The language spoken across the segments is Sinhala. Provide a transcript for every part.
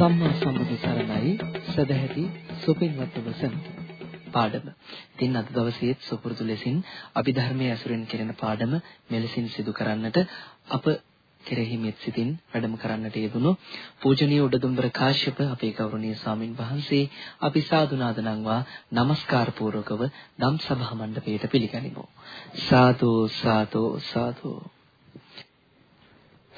සම්මා සම්බුදු සරණයි සදැහැති සුපින්වත් වසන පාඩම. ඉතින් අද දවසේ සුපුරුදු ලෙසින් අභිධර්මයේ ඇසුරෙන් කෙරෙන පාඩම මෙලෙසින් සිදු කරන්නට අප කෙරෙහි මෙත් සිතින් වැඩම කරන්නට යෙදුණු පූජනීය උඩදුම්බර කාශ්‍යප අපේ ගෞරවනීය ස්වාමින් වහන්සේ අපි සාදු නාදනම්වා নমස්කාර පූර්වකව ධම් සභා මණ්ඩපයට පිළිගනිමු. සාදු සාදු සාදු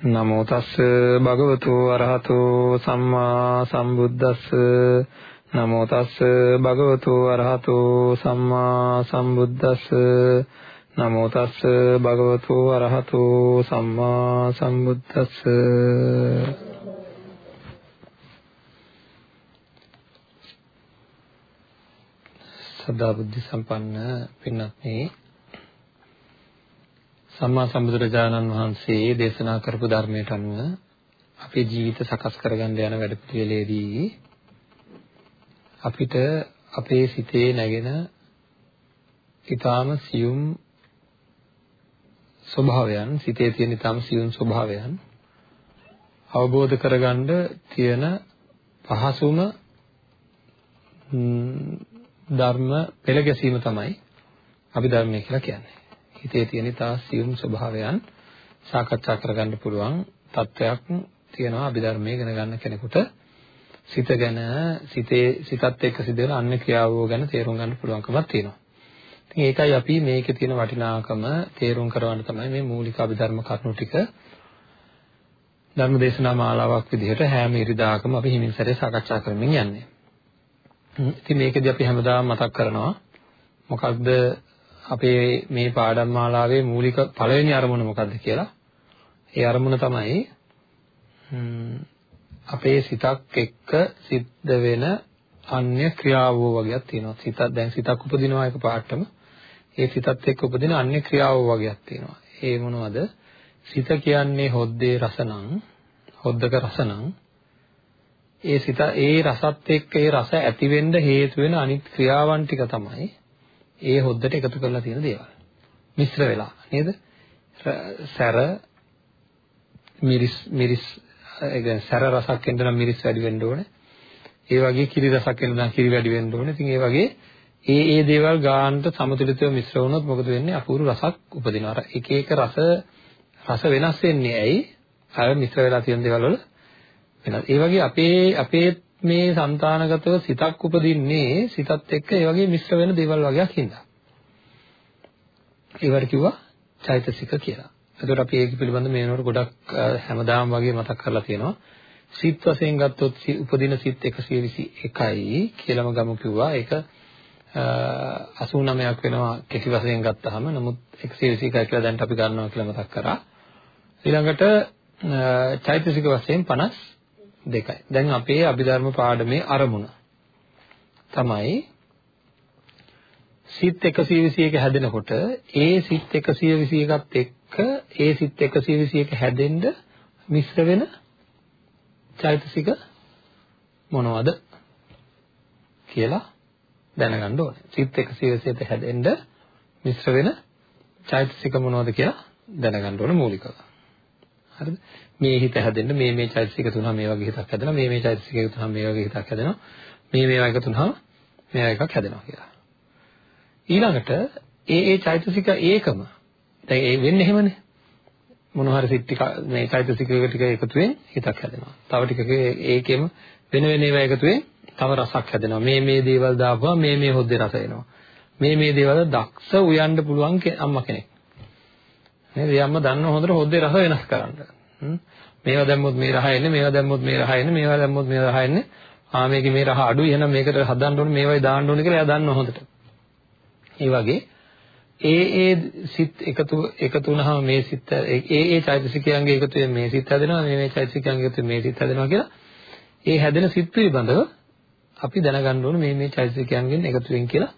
නමෝ තස්ස භගවතු අරහතෝ සම්මා සම්බුද්දස්ස. නමෝ තස්ස භගවතු අරහතෝ සම්මා සම්බුද්දස්ස. නමෝ තස්ස භගවතු අරහතෝ සම්මා සම්බුද්දස්ස. සදා බුද්ධ සම්පන්න පින්වත්නි සම්මා සම්බුදුරජාණන් වහන්සේ දේශනා කරපු ධර්මයට අනුව අපේ ජීවිත සකස් කරගන්න යන වැඩපිළිවෙලේදී අපිට අපේ සිතේ නැගෙන ඊටාම සියුම් ස්වභාවයන් සිතේ තියෙන ඊටාම සියුම් ස්වභාවයන් අවබෝධ කරගන්න තියෙන පහසුම ධර්ම පෙළ ගැසීම තමයි අපි ධර්මය කියලා කියන්නේ. හිතේ තියෙන තා සියුම් ස්වභාවයන් සාකච්ඡා කරගන්න පුළුවන් තත්වයක් තියෙනවා අභිධර්මයේ ඉගෙන ගන්න කෙනෙකුට සිත ගැන සිතේ සිතත් එක්ක සිදුවෙන අන්‍ය ක්‍රියාවෝ ගැන තේරුම් ගන්න පුළුවන්කමක් තියෙනවා. ඉතින් ඒකයි අපි මේකේ තියෙන වටිනාකම තේරුම් කරවන්න තමයි මේ මූලික අභිධර්ම කරුණු ටික ධර්ම දේශනා මාලාවක් විදිහට හැම ඉරිදාකම අපි හිමින් සැරේ සාකච්ඡා කරමින් යන්නේ. ඉතින් මේකදී අපි හැමදාම මතක් කරනවා මොකක්ද අපේ මේ පාඩම් මාලාවේ මූලික පළවෙනි අරමුණ මොකක්ද කියලා. ඒ අරමුණ තමයි අපේ සිතක් එක්ක සිද්ධ වෙන අන්‍ය ක්‍රියාවෝ වගේක් තියෙනවා. සිතක් දැන් සිතක් උපදිනවා එක පාටම. ඒ සිතත් එක්ක උපදින අන්‍ය ක්‍රියාවෝ වගේක් තියෙනවා. ඒ මොනවද? සිත කියන්නේ හොද්දේ රසනම්, හොද්දක රසනම් ඒ සිත ඒ රසත් එක්ක ඒ රස ඇති වෙන්න හේතු වෙන අනිත් ක්‍රියාවන් ටික තමයි ඒ හොද්දට එකතු කරලා තියෙන දේවල්. මිශ්‍ර වෙලා නේද? සැර මිරිස් මිරිස් ඒ කියන්නේ සැර රසක් එන්න නම් මිරිස් වැඩි වෙන්න ඕනේ. ඒ වගේ කිරි රසක් එන්න නම් කිරි වැඩි වෙන්න ඕනේ. ඉතින් ඒ වගේ ඒ ඒ දේවල් ගානට සමතුලිතව මිශ්‍ර වුණොත් මොකද වෙන්නේ? අපූර්ව රසක් උපදිනවා. අර එක එක රස රස වෙනස් වෙන්නේ ඇයි? අර මිශ්‍ර වෙලා තියෙන දේවල් වල වෙනස්. ඒ වගේ අපේ අපේ මේ సంతానගතව සිතක් උපදින්නේ සිතත් එක්ක ඒ වගේ මිශ්‍ර වෙන දේවල් වගේක් හින්දා. ඒවට කිව්වා චෛතසික කියලා. එතකොට අපි ඒක පිළිබඳව මේ වෙනකොට ගොඩක් හැමදාම වගේ මතක් කරලා තියෙනවා. සිත් වශයෙන් ගත්තොත් උපදින සිත් 121යි කියලාම ගමු කිව්වා. ඒක 89ක් වෙනවා කෙටි වශයෙන් ගත්තාම. නමුත් 121 කියලා දැන් අපි ගන්නවා කියලා මතක් කරා. ඊළඟට චෛතසික වශයෙන් 50 දෙකයි. දැන් අපේ අභිධර්ම පාඩමේ අරමුණ තමයි සිත් 121 හැදෙනකොට ඒ සිත් 121ත් එක්ක ඒ සිත් 121 හැදෙන්න මිශ්‍ර වෙන චෛතසික මොනවද කියලා දැනගන්න ඕනේ. සිත් 121 හැදෙන්න මිශ්‍ර වෙන චෛතසික මොනවද කියලා දැනගන්න ඕනේ මූලිකව. හරිද? මේ හිත හැදෙන්න මේ මේ චෛතසික තුනම මේ වගේ හිතක් හැදෙනවා මේ මේ චෛතසික තුනම මේ වගේ හිතක් හැදෙනවා මේ මේවා එක තුනම මේ එකක් හැදෙනවා කියලා. ඊළඟට ඒ ඒ චෛතසික ඒකම දැන් ඒ වෙන්නේ එහෙමනේ. මොන හරි සිත් ටික මේ චෛතසික ටික එකතුවෙන් හිතක් හැදෙනවා. තව ටිකක ඒකෙම වෙන වෙන ඒවා එකතුවෙන් තව රසක් හැදෙනවා. මේ මේ දේවල් දාපුවා මේ මේ හොද්දේ රස එනවා. මේ මේ දේවල් දක්ෂ උයන්න පුළුවන් අම්මා කෙනෙක්. නේද? ඒ අම්මා දන්නව හොඳට හොද්දේ රස වෙනස් කරන්න. මේවා දැම්මොත් මේ රහ එන්නේ මේවා දැම්මොත් මේ රහ එන්නේ මේවා දැම්මොත් මේ රහ එන්නේ ආ මේකේ මේ රහ අඩුයි එහෙනම් මේකට හදන්න ඕනේ මේවයි දාන්න ඕනේ කියලා එයා දන්නවා හොඳට. ඒ වගේ ඒ ඒ සිත් එකතු එකතු වුණාම මේ සිත් ඒ ඒ චෛතසිකයන්ගේ එකතුවෙන් මේ සිත් හැදෙනවා මේ මේ චෛතසිකයන්ගේ එකතුවෙන් මේ සිත් හැදෙනවා කියලා ඒ හැදෙන සිත් පිළිබඳව අපි දැනගන්න ඕනේ මේ මේ චෛතසිකයන්ගෙන් එකතුවෙන් කියලා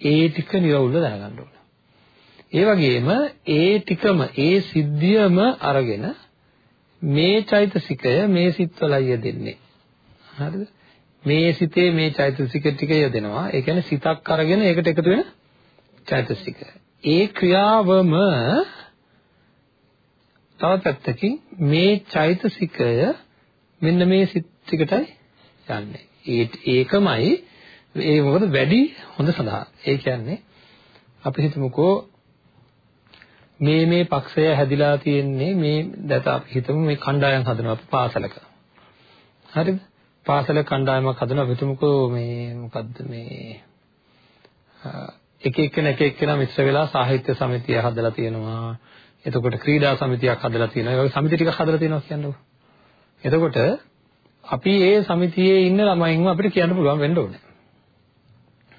ඒ ටික නිරවුල්ව දැනගන්න ඕනේ. ඒ වගේම ඒ ටිකම ඒ සිද්ධියම අරගෙන මේ චෛතසිකය මේ සිත්වලයි යෙදෙන්නේ. හරිද? මේ සිතේ මේ චෛතසික ටික යෙදෙනවා. ඒ කියන්නේ සිතක් අරගෙන ඒකට එකතු වෙන චෛතසික. ඒ ක්‍රියාවම තවත් පැත්තකින් මේ චෛතසිකය මෙන්න මේ සිත් ටිකටයි යන්නේ. ඒකමයි ඒ මොකද වැඩි හොඳ සඳහා. ඒ කියන්නේ අපි හිතමුකෝ මේ මේ පක්ෂය හැදිලා තියෙන්නේ මේ දැන් අපි හිතමු මේ කණ්ඩායම් හදනවා අපි පාසලක. හරිද? පාසල කණ්ඩායමක් හදනවා හිතමුකෝ මේ මොකද්ද මේ එක එක්කෙනා එක එක්කෙනා මිශ්‍ර වෙලා සාහිත්‍ය සමිතිය හදලා තියෙනවා. එතකොට ක්‍රීඩා සමිතියක් හදලා තියෙනවා. ඒ වගේ සමිති ටිකක් හදලා තියෙනවා කියන්නේ. එතකොට අපි ඒ සමිතියේ ඉන්න ළමයින්ව අපිට කියන්න පුළුවන් වෙන්න ඕනේ.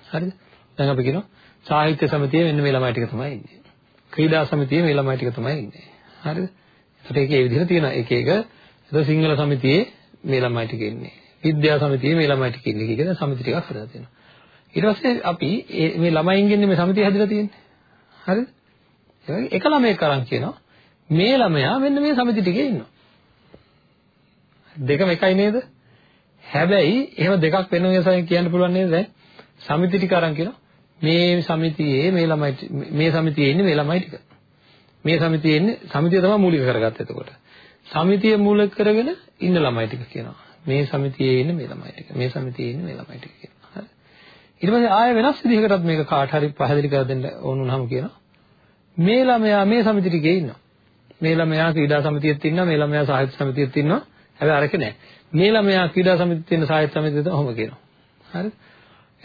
හරිද? දැන් අපි කියනවා සාහිත්‍ය සමිතියේ මෙන්න මේ ළමයි ටික තමයි ඉන්නේ. ක්‍රීඩා සමිතියේ මේ ළමයි ටික තමයි ඉන්නේ. හරිද? ඒකට ඒකේ විදිහට තියෙනවා. එක එක ඒක සිංහල සමිතියේ මේ ළමයි ටික ඉන්නේ. විද්‍යා සමිතියේ මේ ළමයි ටික ඉන්නේ කියලා සමිති ටිකක් හදලා තියෙනවා. ඊට පස්සේ අපි මේ ළමයින්ගෙන් මේ සමිතිය හැදලා තියෙන්නේ. හරිද? ඒ වගේ එක ළමයෙක් අරන් කියනවා මේ ළමයා මෙන්න මේ සමිති ටිකේ ඉන්නවා. දෙකම එකයි නේද? හැබැයි එහෙම දෙකක් වෙන නිසා කියන්න පුළුවන් නේද දැන්? සමිති ටික අරන් කියනවා මේ සමිතියේ මේ ළමයි මේ සමිතියේ ඉන්නේ මේ ළමයි ටික. මේ සමිතියේ ඉන්නේ සමිතිය තමයි මූලික කරගත්තේ එතකොට. සමිතිය මූලික කරගෙන ඉන්න ළමයි ටික කියනවා. මේ සමිතියේ ඉන්නේ මේ ළමයි ටික. මේ සමිතියේ ඉන්නේ මේ ළමයි ටික කියනවා. හරි. ඊට පස්සේ ආයෙ වෙනස් විදිහකටත් මේක කාට හරි පැහැදිලි කර දෙන්න ඕන වුණාම කියනවා. මේ ළමයා මේ සමිති ටිකේ ඉන්නවා. මේ ළමයා ක්‍රීඩා සමිතියෙත් ඉන්නවා. මේ ළමයා සාහිත්‍ය සමිතියෙත් ඉන්නවා. හැබැයි අරක නෑ. මේ ළමයා ක්‍රීඩා සමිතියෙත් ඉන්න සාහිත්‍ය සමිතියෙත් ඔහොම කියනවා. හරිද?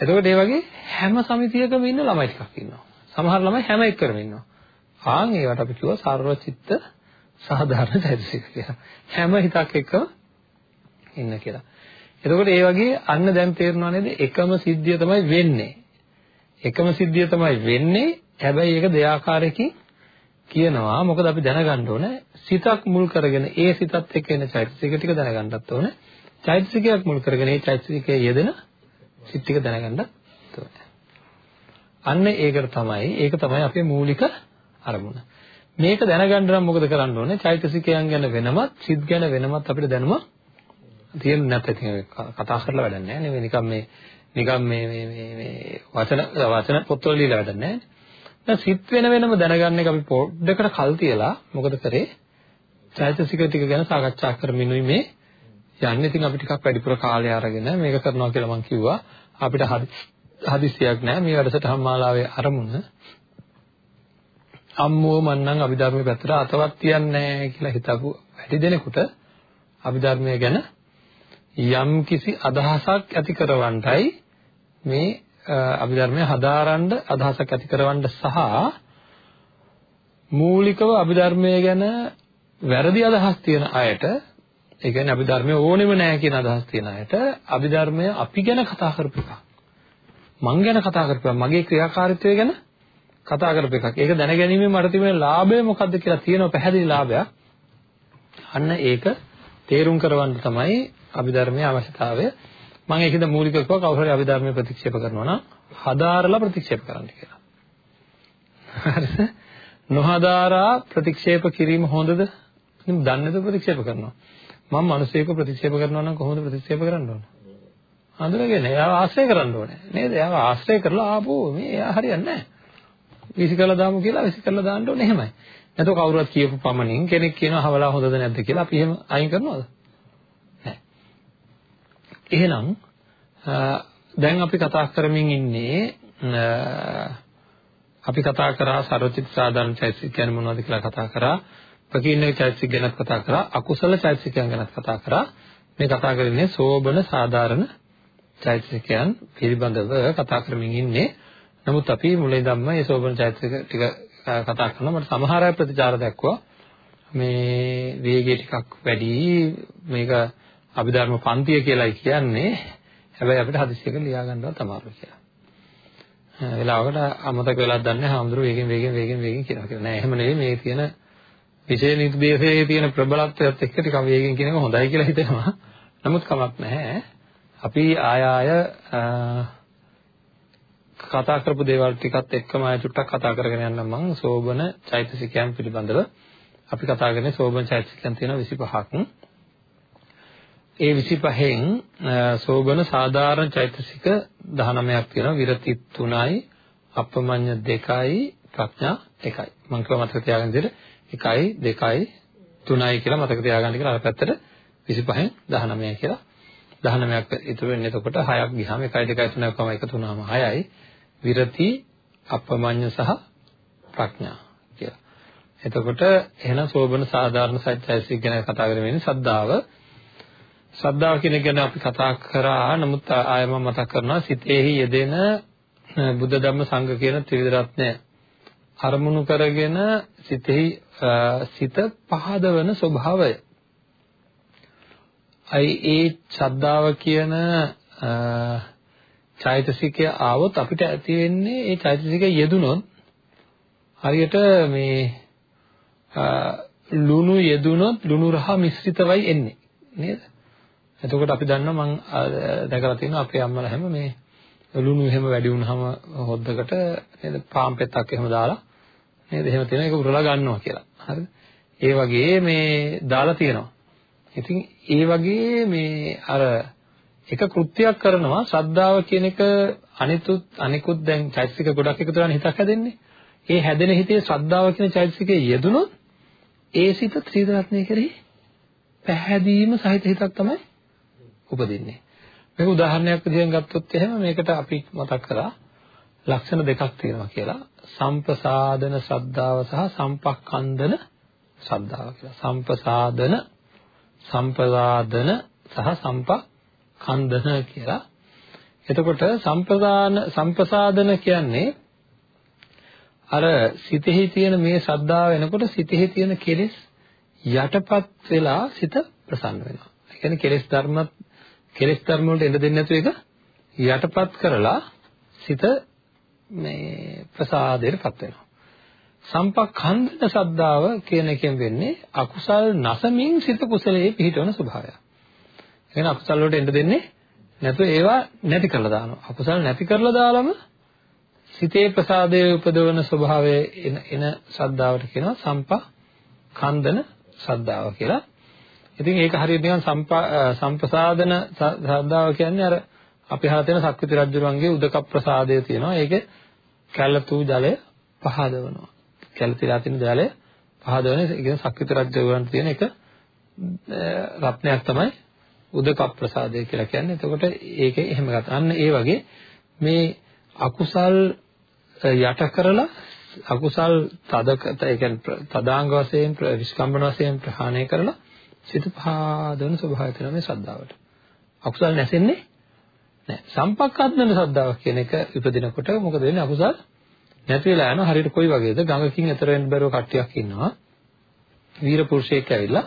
එතකොට ඒ වගේ හැම සමිතියකම ඉන්න ළමයි ටිකක් ඉන්නවා. සමහර ළමයි හැම එකකම ඉන්නවා. ආන් ඒවට අපි කියුවා සර්වචිත්ත සාධාරණ චෛතසික කියලා. හැම හිතක් එක්කම ඉන්න කියලා. එතකොට ඒ වගේ අන්න දැන් තේරෙනවා නේද? එකම සිද්ධිය තමයි වෙන්නේ. එකම සිද්ධිය තමයි වෙන්නේ. හැබැයි ඒක දෙආකාරයකින් කියනවා. මොකද අපි දැනගන්න ඕනේ සිතක් මුල් කරගෙන ඒ සිතත් එක්ක එන චෛතසික ටික දැනගන්නත් ඕනේ. චෛතසිකයක් මුල් කරගෙන ඒ චෛතසිකයේ යෙදෙන සිත් ටික දැනගන්නත් ඕනේ. අන්න ඒකට තමයි ඒක තමයි අපේ මූලික අරමුණ. මේක දැනගන්න නම් මොකද කරන්න ඕනේ? චෛතසිකයන් ගැන වෙනමත්, සිත් ගැන වෙනමත් අපිට දැනුම තියෙන්න නැත්නම් ඉතින් කතා කරලා වැඩක් නැහැ නේ. නිකන් මේ නිකන් මේ මේ මේ මේ වචන වචන පොත්වල ලියලා වැඩක් නැහැ. දැන් සිත් වෙන වෙනම දැනගන්න එක අපි පොඩ්ඩකට කල් තියලා මොකද කරේ? චෛතසික ටික ගැන සාකච්ඡා කරමිනුයි මේ යන්නේ. ඉතින් අපි ටිකක් වැඩිපුර කාලය අරගෙන මේක කරනවා කියලා මම කිව්වා. අපිට හදිස්සියක් නැහැ මේ වැඩසටහන් මාලාවේ අරමුණ. අම්මෝ මන්නම් අභිධර්මයේ පැත්තට අතවත් තියන්නේ නැහැ කියලා හිතපු වැඩි දෙනෙකුට අභිධර්මය ගැන යම් කිසි අදහසක් ඇති කරවන්නයි මේ අභිධර්මය හදාරන්න අදහසක් ඇති කරවන්න සහ මූලිකව අභිධර්මය ගැන වැරදි අදහස් තියෙන අයට ඒ කියන්නේ අභිධර්මය ඕනෙම නැහැ කියන අදහස් තියෙන අයට අභිධර්මය අපි ගැන කතා කරපු එකක්. මං ගැන කතා කරපු එකක්. මගේ ක්‍රියාකාරීත්වය ගැන කතා කරපු එකක්. ඒක දැනගැනීමෙන් මට තිබෙන ලාභය මොකක්ද කියලා තියෙන පැහැදිලි ලාභයක්. අන්න ඒක තේරුම් කරවන්න තමයි අභිධර්මයේ අවශ්‍යතාවය. මම ඒකද මූලිකව කවුරු හරි අභිධර්මයේ ප්‍රතික්ෂේප කරනවා නම් හදාරලා ප්‍රතික්ෂේප කරන්න කියලා. හරිද? නොහදාරා ප්‍රතික්ෂේප කිරීම හොඳද? දන්නේද ප්‍රතික්ෂේප කරනවා. මම මිනිසෙක ප්‍රතික්ෂේප කරනවා නම් කොහොමද ප්‍රතික්ෂේප කරන්න ඕන? හඳුනගෙන එයාව ආශ්‍රය කරන්න ඕනේ. නේද? එයාව ආශ්‍රය කරලා ආපෝ මේ එයා හරියන්නේ නැහැ. විසිකලා දාමු කියලා විසිකලා දාන්න ඕනේ එහෙමයි. නැතෝ කවුරුත් කියපු පමණින් කෙනෙක් කියනවා හවලා හොඳද නැද්ද කියලා අපි එහෙම අයින් කරනවද? නැහැ. එහෙනම් දැන් අපි කතා කරමින් ඉන්නේ අපි කතා කරා සරෝචිත සාධාරණ චෛතසික කියන්නේ මොනවද කියලා කතා කරා. ප්‍රකීර්ණ චෛතසික ගැන කතා කරා. අකුසල චෛතසිකයන් ගැන කතා කරා. මේ කතා කරන්නේ සෝබන සාධාරණ චෛතසිකයන් පිළිබඳව කතා කරමින් ඉන්නේ. නමුත් අපි මුලින් ධම්ම මේ සෝබන චෛතසික ටික කතා කරනවා. මට සමහර අය ප්‍රතිචාර දක්වුවා. මේ වේගය ටිකක් වැඩි මේක අභිධර්ම පන්තිය කියලායි කියන්නේ. හැබැයි අපිට හදිස්සියක ලියා ගන්නවත් අමාරුයි කියලා. වෙලාවකට අමතක වෙලාවක් දන්නේ හාමුදුරුවෝ වේගෙන් වේගෙන් වේගෙන් වේගෙන් කියනවා කියලා. නෑ එහෙම නෙවෙයි මේ තියෙන විශේෂ නිර්දේශයේ තියෙන ප්‍රබලත්වයත් එක්ක ටිකක් වේගෙන් කියන එක හොඳයි කියලා හිතෙනවා. නමුත් කමක් නැහැ. අපි ආය ආය කතා කරපු දේවල් ටිකත් එක්කම ආය චුට්ටක් කතා කරගෙන යන්න මම සෝබන චෛතසිකයන් පිළිබඳව අපි කතා කරන්නේ සෝබන චෛතසිකයන් තියෙන 25ක්. ඒ 25න් සෝබන සාධාරණ චෛතසික 19ක් තියෙනවා. විරති 3යි, අපමඤ්ඤ 2යි, ප්‍රඥා 1යි. මම කියව මතක තියාගන්න විදිහට 1යි, 2යි, 3යි කියලා මතක තියාගන්න කියලා අර පැත්තට 25න් 19 කියලා. 19ක් ඉතුරු වෙන්නේ එතකොට 6ක් ගියාම 1යි 2යි 3යි කොම එකතු වුණාම 6යි විරති අපමඤ්ඤ සහ ප්‍රඥා කියලා. එතකොට එහෙනම් සෝබන සාධාරණ සත්‍යයිසික ගැන කතා කරගෙන සද්දාව සද්දාව කියන එක ගැන අපි කතා කරා. නමුත් ආයෙ මම මතක් කරනවා සිතේහි යෙදෙන බුද්ධ ධම්ම සංඝ කියන ත්‍රිවිධ රත්නය. අරමුණු කරගෙන සිතෙහි සිත පහදවන ස්වභාවය. අයි ඒ ශ්‍රද්ධාව කියන චෛතසිකය ආවොත් අපිට ඇති වෙන්නේ ඒ චෛතසිකය යෙදුනොත් හරියට මේ ලුණු යෙදුනොත් ලුණු රහ මිශ්‍රිතවයි එන්නේ. නේද? එතකොට අපි දන්නවා මම දැකලා තියෙනවා අපේ අම්මලා හැම මේ ලුණු එහෙම වැඩි වුණාම හොද්දකට නේද? පාන් පෙත්තක් එහෙම දාලා නේද එහෙම තියෙන එක උරලා ගන්නවා කියලා. හරිද? ඒ වගේ මේ දාලා තියෙනවා. ඉතින් ඒ වගේ මේ අර එක කෘත්‍යයක් කරනවා ශ්‍රද්ධාව කියන එක අනිතුත් අනිකුත් දැන් චෛතසික ගොඩක් එකතු කරලා හිතක් හැදෙන්නේ. ඒ හැදෙන හිතේ ශ්‍රද්ධාව කියන චෛතසිකයේ යෙදුනොත් ඒ සිත ත්‍රිදරත්නය කෙරෙහි පැහැදීම සහිත හිතක් තමයි උපදින්නේ. මේක උදාහරණයක් විදිහෙන් ගත්තොත් එහෙම මේකට අපි මතක් කරා ලක්ෂණ දෙකක් තියෙනවා කියලා. සම්පසාදන ශ්‍රද්ධාව සහ සම්පක්ඛන්දන ශ්‍රද්ධාව කියලා. සම්පසාදන සම්පදාදන සහ සම්පකන්දන කියලා. එතකොට සම්පදාන සම්පසාදන කියන්නේ අර සිතෙහි තියෙන මේ ශ්‍රද්ධාව වෙනකොට සිතෙහි තියෙන කෙලෙස් යටපත් වෙලා සිත ප්‍රසන්න වෙනවා. ඒ කියන්නේ කෙලෙස් ධර්මත් කෙලෙස් ධර්ම වලට එඳ දෙන්නේ නැතුව එක යටපත් කරලා සිත මේ ප්‍රසාදයටපත් වෙනවා. සම්පක්ඛන්දන ශ්‍රද්ධාව කියන එකෙන් වෙන්නේ අකුසල් නැසමින් සිත කුසලයේ පිහිටවන ස්වභාවය. එහෙනම් අකුසල් වලට එන්න දෙන්නේ නැතුව ඒවා නැති කරලා දානවා. අකුසල් නැති කරලා දාලම සිතේ ප්‍රසාදයේ උපදවන ස්වභාවය එන එන ශ්‍රද්ධාවට කියනවා සම්පක්ඛන්දන ශ්‍රද්ධාව කියලා. ඉතින් ඒක හරියට නිකන් සම්ප්‍රසාදන ශ්‍රද්ධාව කියන්නේ අර අපි අහලා තියෙන සක්විති රජුරුවන්ගේ උදක ප්‍රසාදය තියෙනවා. ඒකේ කැළතු ජලය පහදවනවා. කැළතිලා තියෙන ජලය පහදවන ඒ කියන්නේ සක්විත රජුවන්ට තියෙන එක රත්නයක් තමයි උදක ප්‍රසාදය කියලා කියන්නේ. එතකොට ඒකේ එහෙම ගත්තා. අන්න ඒ වගේ මේ අකුසල් යට කරලා අකුසල් තදක ඒ කියන්නේ තදාංග වශයෙන් විස්කම්බන වශයෙන් ප්‍රහාණය කරලා සිත පහදවන ස්වභාවය තියෙන මේ ශ්‍රද්ධාවට. අකුසල් නැසෙන්නේ නැහැ. සම්පක්ඛද්දන ශ්‍රද්ධාව කියන එක ඉපදිනකොට මොකද වෙන්නේ? අකුසල් නැති වෙලා යනවා. හරියට කොයි වගේද? ගඟකින් එතර වෙන්න බැරුව කට්ටියක් ඉන්නවා. වීර පුරුෂයෙක් ඇවිල්ලා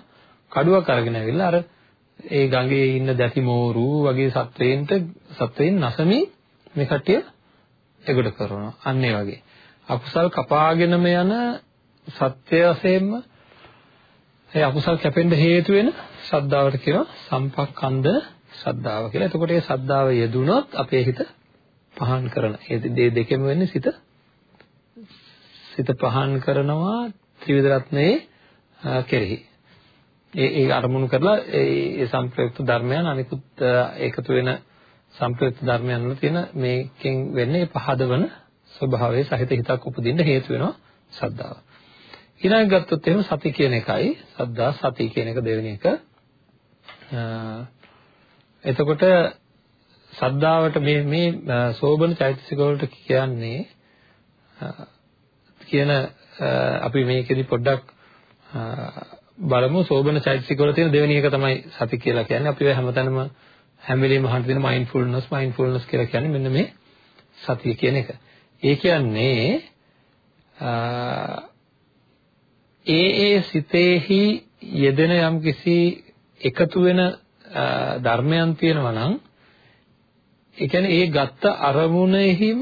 කඩුවක් අරගෙන ඇවිල්ලා අර ඒ ගඟේ ඉන්න දැටි මෝරු වගේ සත්වයින්ට සත්වයින් නැසමි මේ කට්ටිය එගොඩ කරනවා. අන්න ඒ වගේ. අකුසල් කපාගෙනම යන සත්‍ය වශයෙන්ම ඒ අකුසල් කැපෙන්න හේතු වෙන ශ්‍රද්ධාවට කියනවා සම්පක්ඛන්ද ශ්‍රද්ධාව කියලා. එතකොට ඒ ශ්‍රද්ධාව යෙදුනොත් අපේ හිත පහන් කරන. ඒ දෙකෙම වෙන්නේ සිත සිත පහන් කරනවා ත්‍රිවිධ රත්නයේ කෙරෙහි. ඒ ඒ අරමුණු කරලා ඒ සංප්‍රයුක්ත ධර්මයන් අනිකුත් ඒකතු වෙන සංප්‍රයුක්ත ධර්මයන් වල තියෙන මේකෙන් වෙන්නේ පහදවන ස්වභාවයේ සහිත හිතක් උපදින්න හේතු වෙනවා සද්ධාව. ඊළඟ ගත්තොත් එහෙම සති කියන එකයි සද්දා සති කියන එක දෙවෙනි එක. එතකොට සද්ධාවට මේ මේ සෝබන චෛතසික වලට කියන්නේ කියන අපි මේකෙදි පොඩ්ඩක් බලමු සෝබන චෛතසික වල තියෙන දෙවෙනි එක තමයි සති කියලා කියන්නේ. අපි හැමතැනම හැම වෙලෙම අහන්න දෙන මයින්ඩ්ෆුල්නස් මයින්ඩ්ෆුල්නස් කියලා කියන්නේ මෙන්න මේ සතිය කියන එක. ඒ කියන්නේ ඒ ඒ සිතේහි යෙදෙන යම්කිසි එකතු වෙන ධර්මයන් තියෙනවා නම් ඒ කියන්නේ ඒ ගත්ත අරමුණෙහිම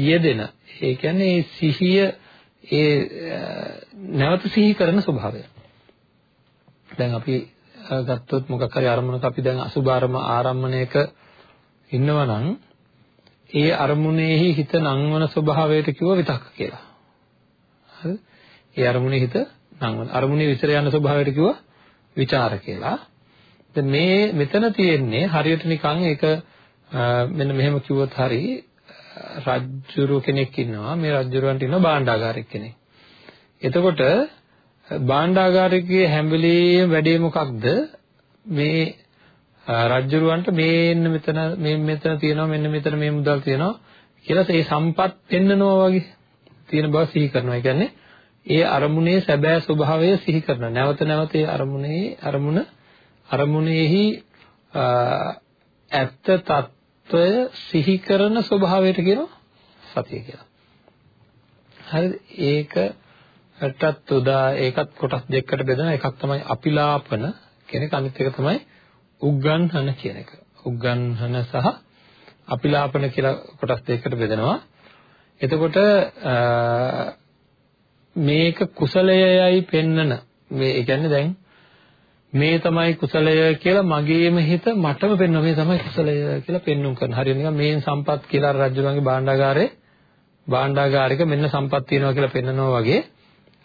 යෙදෙන ඒ කියන්නේ ඒ සිහිය ඒ නැවත සිහි කරන ස්වභාවය. දැන් අපි ගත්තොත් මොකක් හරි අරමුණක අපි දැන් අසුභාරම ආරම්මණයක ඉන්නවා නම් ඒ අරමුණෙහි හිත නංවන ස්වභාවයට කිව්ව විතක්ක කියලා. හරිද? ඒ අරමුණේ හිත නංවන. අරමුණේ විතර යන ස්වභාවයට කිව්ව විචාර කියලා. දැන් මේ මෙතන තියෙන්නේ හරියට නිකන් ඒක මෙන්න මෙහෙම කිව්වොත් හරි රජ්ජුරු කෙනෙක් ඉන්නවා මේ රජ්ජුරුවන්ට ඉන්නවා භාණ්ඩාගාරික කෙනෙක්. එතකොට භාණ්ඩාගාරිකයේ හැම වෙලෙම වැඩේ මොකක්ද මේ රජ්ජුරුවන්ට මේන්න මෙතන මේ මෙතන තියෙනවා මෙන්න මෙතන මේ මුදල් තියෙනවා කියලා ඒ සම්පත් පෙන්නනවා වගේ තියෙන බව සිහි කරනවා. ඒ කියන්නේ ඒ අරමුණේ සැබෑ ස්වභාවය සිහි කරනවා. නැවත නැවත ඒ අරමුණේ අරමුණ අරමුණෙහි ඇත්ත తত্ত্বය සිහි කරන ස්වභාවයට කියනවා සතිය කියලා. හරිද? ඒකටත් උදා ඒකත් කොටස් දෙකකට බෙදෙනවා. එකක් තමයි අපිලාපන කියන එක අනිත් එක තමයි උග්ගන්හන කියන එක. උග්ගන්හන සහ අපිලාපන කියලා කොටස් දෙකකට බෙදෙනවා. එතකොට මේක කුසලයයයි පෙන්නන මේ කියන්නේ දැන් මේ තමයි කුසලය කියලා මගේම හිත මටම පෙන්වන මේ තමයි කුසලය කියලා පෙන්눔 කරන. හරියට නිකන් මේ සම්පත් කියලා රජුලන්ගේ භාණ්ඩාගාරේ භාණ්ඩාගාරික මෙන්න සම්පත් තියෙනවා කියලා පෙන්නනවා වගේ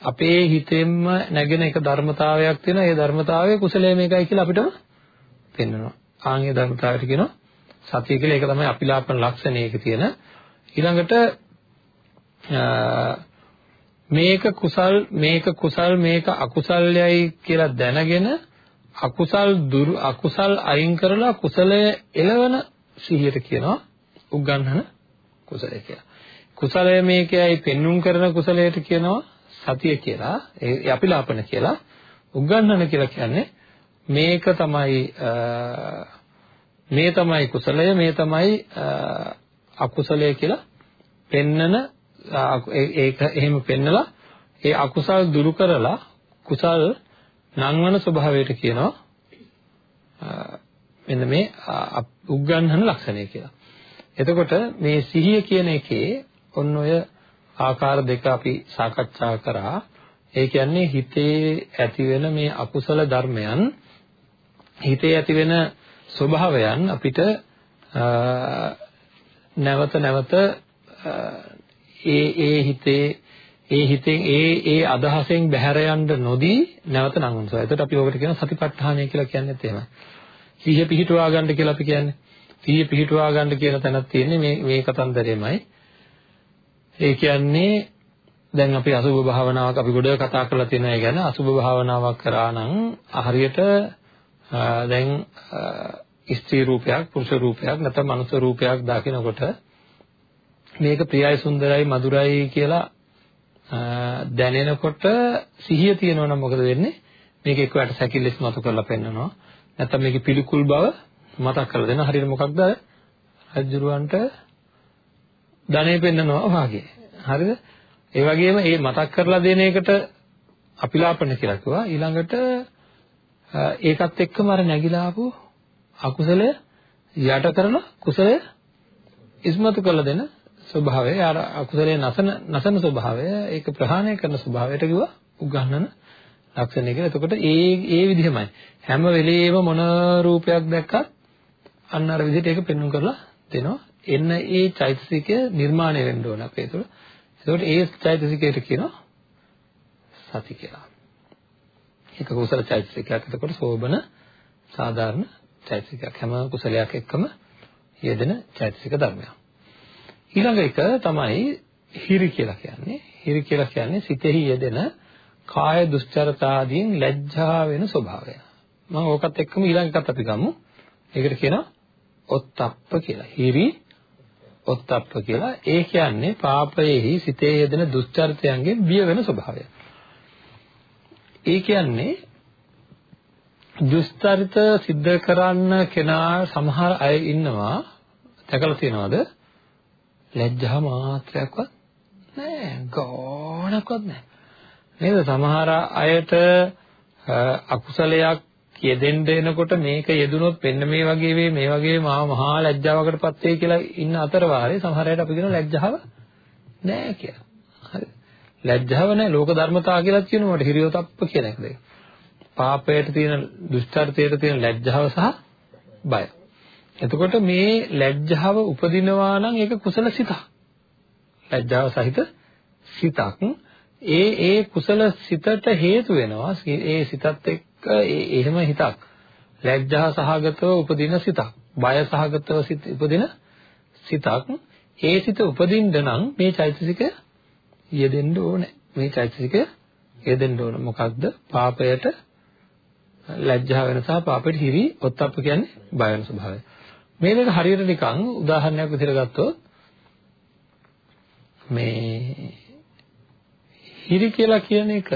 අපේ හිතෙන්ම නැගෙන එක ධර්මතාවයක් තියෙනවා. ඒ ධර්මතාවය කුසලය මේකයි කියලා අපිටම පෙන්වනවා. ආන්ගේ ධර්මතාවයට කියනවා සතිය කියලා. ඒක තමයි අපිලාපන ලක්ෂණය ඒක තියෙන. ඊළඟට මේක කුසල් මේක කුසල් මේක අකුසල්යයි කියලා දැනගෙන අකුසල් දුරු අකුසල් අයින් කරලා කුසලය එළවන සිහියට කියනවා උග්ගන්හන කුසලය කියලා. කුසලය මේකයි පෙන්눔 කරන කුසලයට කියනවා සතිය කියලා. ඒ අපිලාපන කියලා. උග්ගන්හන කියලා කියන්නේ මේක තමයි මේ තමයි කුසලය මේ තමයි අකුසලය කියලා පෙන්නන ඒක එහෙම පෙන්නලා ඒ අකුසල් දුරු කරලා කුසල් නංවන ස්වභාවයට කියනවා මෙන්න මේ උග්ගන්හන ලක්ෂණය කියලා. එතකොට මේ සිහිය කියන එකේ ඔන්න ඔය ආකාර දෙක අපි සාකච්ඡා කරා. ඒ කියන්නේ හිතේ ඇතිවෙන මේ අකුසල ධර්මයන් හිතේ ඇතිවෙන ස්වභාවයන් අපිට නැවත නැවත ඒ ඒ හිතේ ඒ හිතෙන් ඒ ඒ අදහසෙන් බැහැර යන්න නොදී නැවත නංවනවා. එතකොට අපි ඔකට කියන සතිපට්ඨානය කියලා කියන්නේත් එහෙමයි. සිහිය පිහිටුවා ගන්න කියලා අපි කියන්නේ. සිහිය පිහිටුවා ගන්න කියන තැනක් තියෙන්නේ මේ මේ කතන්දරෙමයි. ඒ කියන්නේ දැන් අපි අසුභ භාවනාවක් අපි ගොඩ කතා කරලා තියෙනවා ඒ ගැන අසුභ භාවනාවක් කරා නම් හරියට දැන් ස්ත්‍රී රූපයක් පුරුෂ රූපයක් නැත්නම් මනුෂ්‍ය රූපයක් දකිනකොට මේක ප්‍රියයි සුන්දරයි මధుරයි කියලා දැනෙනකොට සිහිය තියෙනවා නම් මොකද වෙන්නේ? මේක එක්කවට සැකිල්ලස් මතු කරලා පෙන්නනවා. නැත්නම් මේකේ පිළිකුල් බව මතක් කරලා දෙනවා. හරියට මොකක්ද? රජුරවන්ට ධනෙ පෙන්නනවා වාගේ. හරිද? ඒ වගේම මේ මතක් කරලා දෙන එකට අපිලාපන කියලා කිව්වා. ඊළඟට ඒකත් එක්කම අර නැగిලා ආපු අකුසලය යට කරලා කුසලය ඉස්මතු කරලා දෙන ස්වභාවය අර අකුසලයේ නැසන නැසන ස්වභාවය ඒක ප්‍රහාණය කරන ස්වභාවයට කිව්වා උගන්නන ලක්ෂණය කියලා. එතකොට ඒ ඒ විදිහමයි. හැම වෙලෙම මොන රූපයක් දැක්කත් අන්න අර විදිහට ඒක පෙන්වු කරලා දෙනවා. එන්න ඒ චෛතසිකය නිර්මාණය වෙන්න ඕන අපේ තුළ. එතකොට ඒ චෛතසිකයට කියනවා සති කියලා. ඒක කුසල චෛතසිකයක්. එතකොට සෝබන සාධාරණ චෛතසිකයක්. හැම කුසලයක් එක්කම යෙදෙන චෛතසික ධර්මයක්. ඊළඟ එක තමයි හිරි කියලා කියන්නේ. හිරි කියලා කියන්නේ සිතෙහි යෙදෙන කාය දුස්චරතාදීන් ලැජ්ජා වෙන ස්වභාවය. මම ඕකත් එක්කම ඊළඟ එකත් අපි ගමු. ඒකට කියනවා ඔත්තප්ප කියලා. හිරි ඔත්තප්ප කියලා. ඒ කියන්නේ පාපයෙහි සිතේ යෙදෙන දුස්චරිතයන්ගෙන් බිය වෙන ස්වභාවය. ඒ කියන්නේ දුස්චරිත සිද්ධ කරන්න කෙනා සමහර අය ඉන්නවා දැකලා තියෙනවද? ලැජ්ජා මාත්‍රයක්වත් නැහැ. ගෝණක්වත් නැහැ. නේද? සමහර අයට අකුසලයක් යෙදෙන්න එනකොට මේක යෙදුනොත් මෙන්න මේ වගේ වේ මේ වගේ මහා මහා ලැජ්ජාවකටපත් වෙයි කියලා ඉන්න අතර වාරේ සමහර අයට අපි කියන ලැජ්ජාව නෑ කියලා. හරි. ලැජ්ජාව නෑ ලෝක ධර්මතාව කියලා කියනකොට හිරියොතප්ප කියන එක දෙක. පාපයට තියෙන දුෂ්ටර්ථයට තියෙන ලැජ්ජාව සහ බය. එතකොට මේ ලැජ්ජාව උපදිනවා නම් ඒක කුසල සිතක්. ලැජ්ජාව සහිත සිතක්. ඒ ඒ කුසල සිතට හේතු වෙනවා. ඒ සිතත් එක්ක එහෙම හිතක්. ලැජ්ජා සහගතව උපදින සිතක්. බය සහගතව උපදින සිතක්. ඒ සිත උපදින්න නම් මේ චෛතසිකය යෙදෙන්න ඕනේ. මේ චෛතසිකය යෙදෙන්න ඕන. මොකක්ද? පාපයට ලැජ්ජා වෙන සහ පාපයට හිරි ඔත්තප්ප කියන්නේ බය වෙන ස්වභාවය. මේ දෙක හරියට නිකන් උදාහරණයක් විදිහට ගත්තොත් මේ හිරි කියලා කියන එක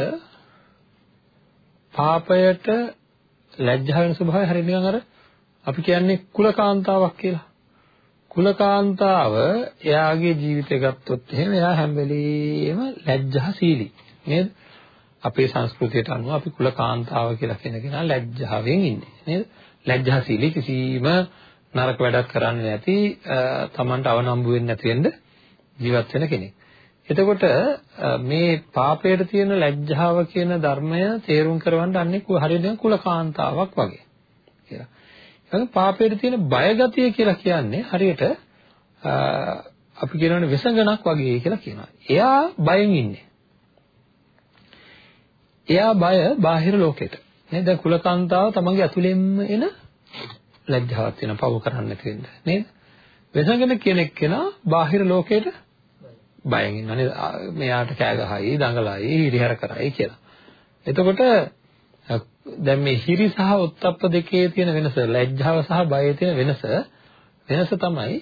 පාපයට ලැජ්ජා වෙන ස්වභාවය හරියට නිකන් අර අපි කියන්නේ කුලකාන්තාවක් කියලා. කුලකාන්තාව එයාගේ ජීවිතය ගත්තොත් එහෙම එයා හැම වෙලෙම ලැජ්ජාශීලී නේද? අපේ සංස්කෘතියට අනුව අපි කුලකාන්තාව කියලා කියන කෙනා ලැජ්ජාවෙන් ඉන්නේ නේද? ලැජ්ජාශීලී කිසිම නරක වැඩක් කරන්නේ නැති තමන්ට අවනම්බු වෙන්නේ නැති වෙන්න ජීවත් වෙන කෙනෙක්. එතකොට මේ පාපයට තියෙන ලැජ්ජාව කියන ධර්මය තේරුම් කරවන්න අන්නේ හරියට කුලකාන්තාවක් වගේ කියලා. ඊළඟ පාපයට තියෙන බය ගතිය කියලා කියන්නේ හරියට අපි කියනවනේ විසඟනක් වගේ කියලා කියනවා. එයා බයෙන් ඉන්නේ. එයා බය බාහිර ලෝකෙට. නේද? දැන් කුලකාන්තාව තමන්ගේ ඇතුළෙන්ම එන ලැජ්ජාවක් තියෙන පව කරන්න නැති වෙන්න. නේද? විසඟන කෙනෙක් කෙනා බාහිර ලෝකෙට බයෙන් ඉන්නවා නේද? මෙයාට කෑ ගහයි, දඟලයි, හිරිහැර කරයි කියලා. එතකොට දැන් මේ හිරි සහ උත්ප්ප දෙකේ තියෙන වෙනස, ලැජ්ජාව සහ බය තියෙන වෙනස වෙනස තමයි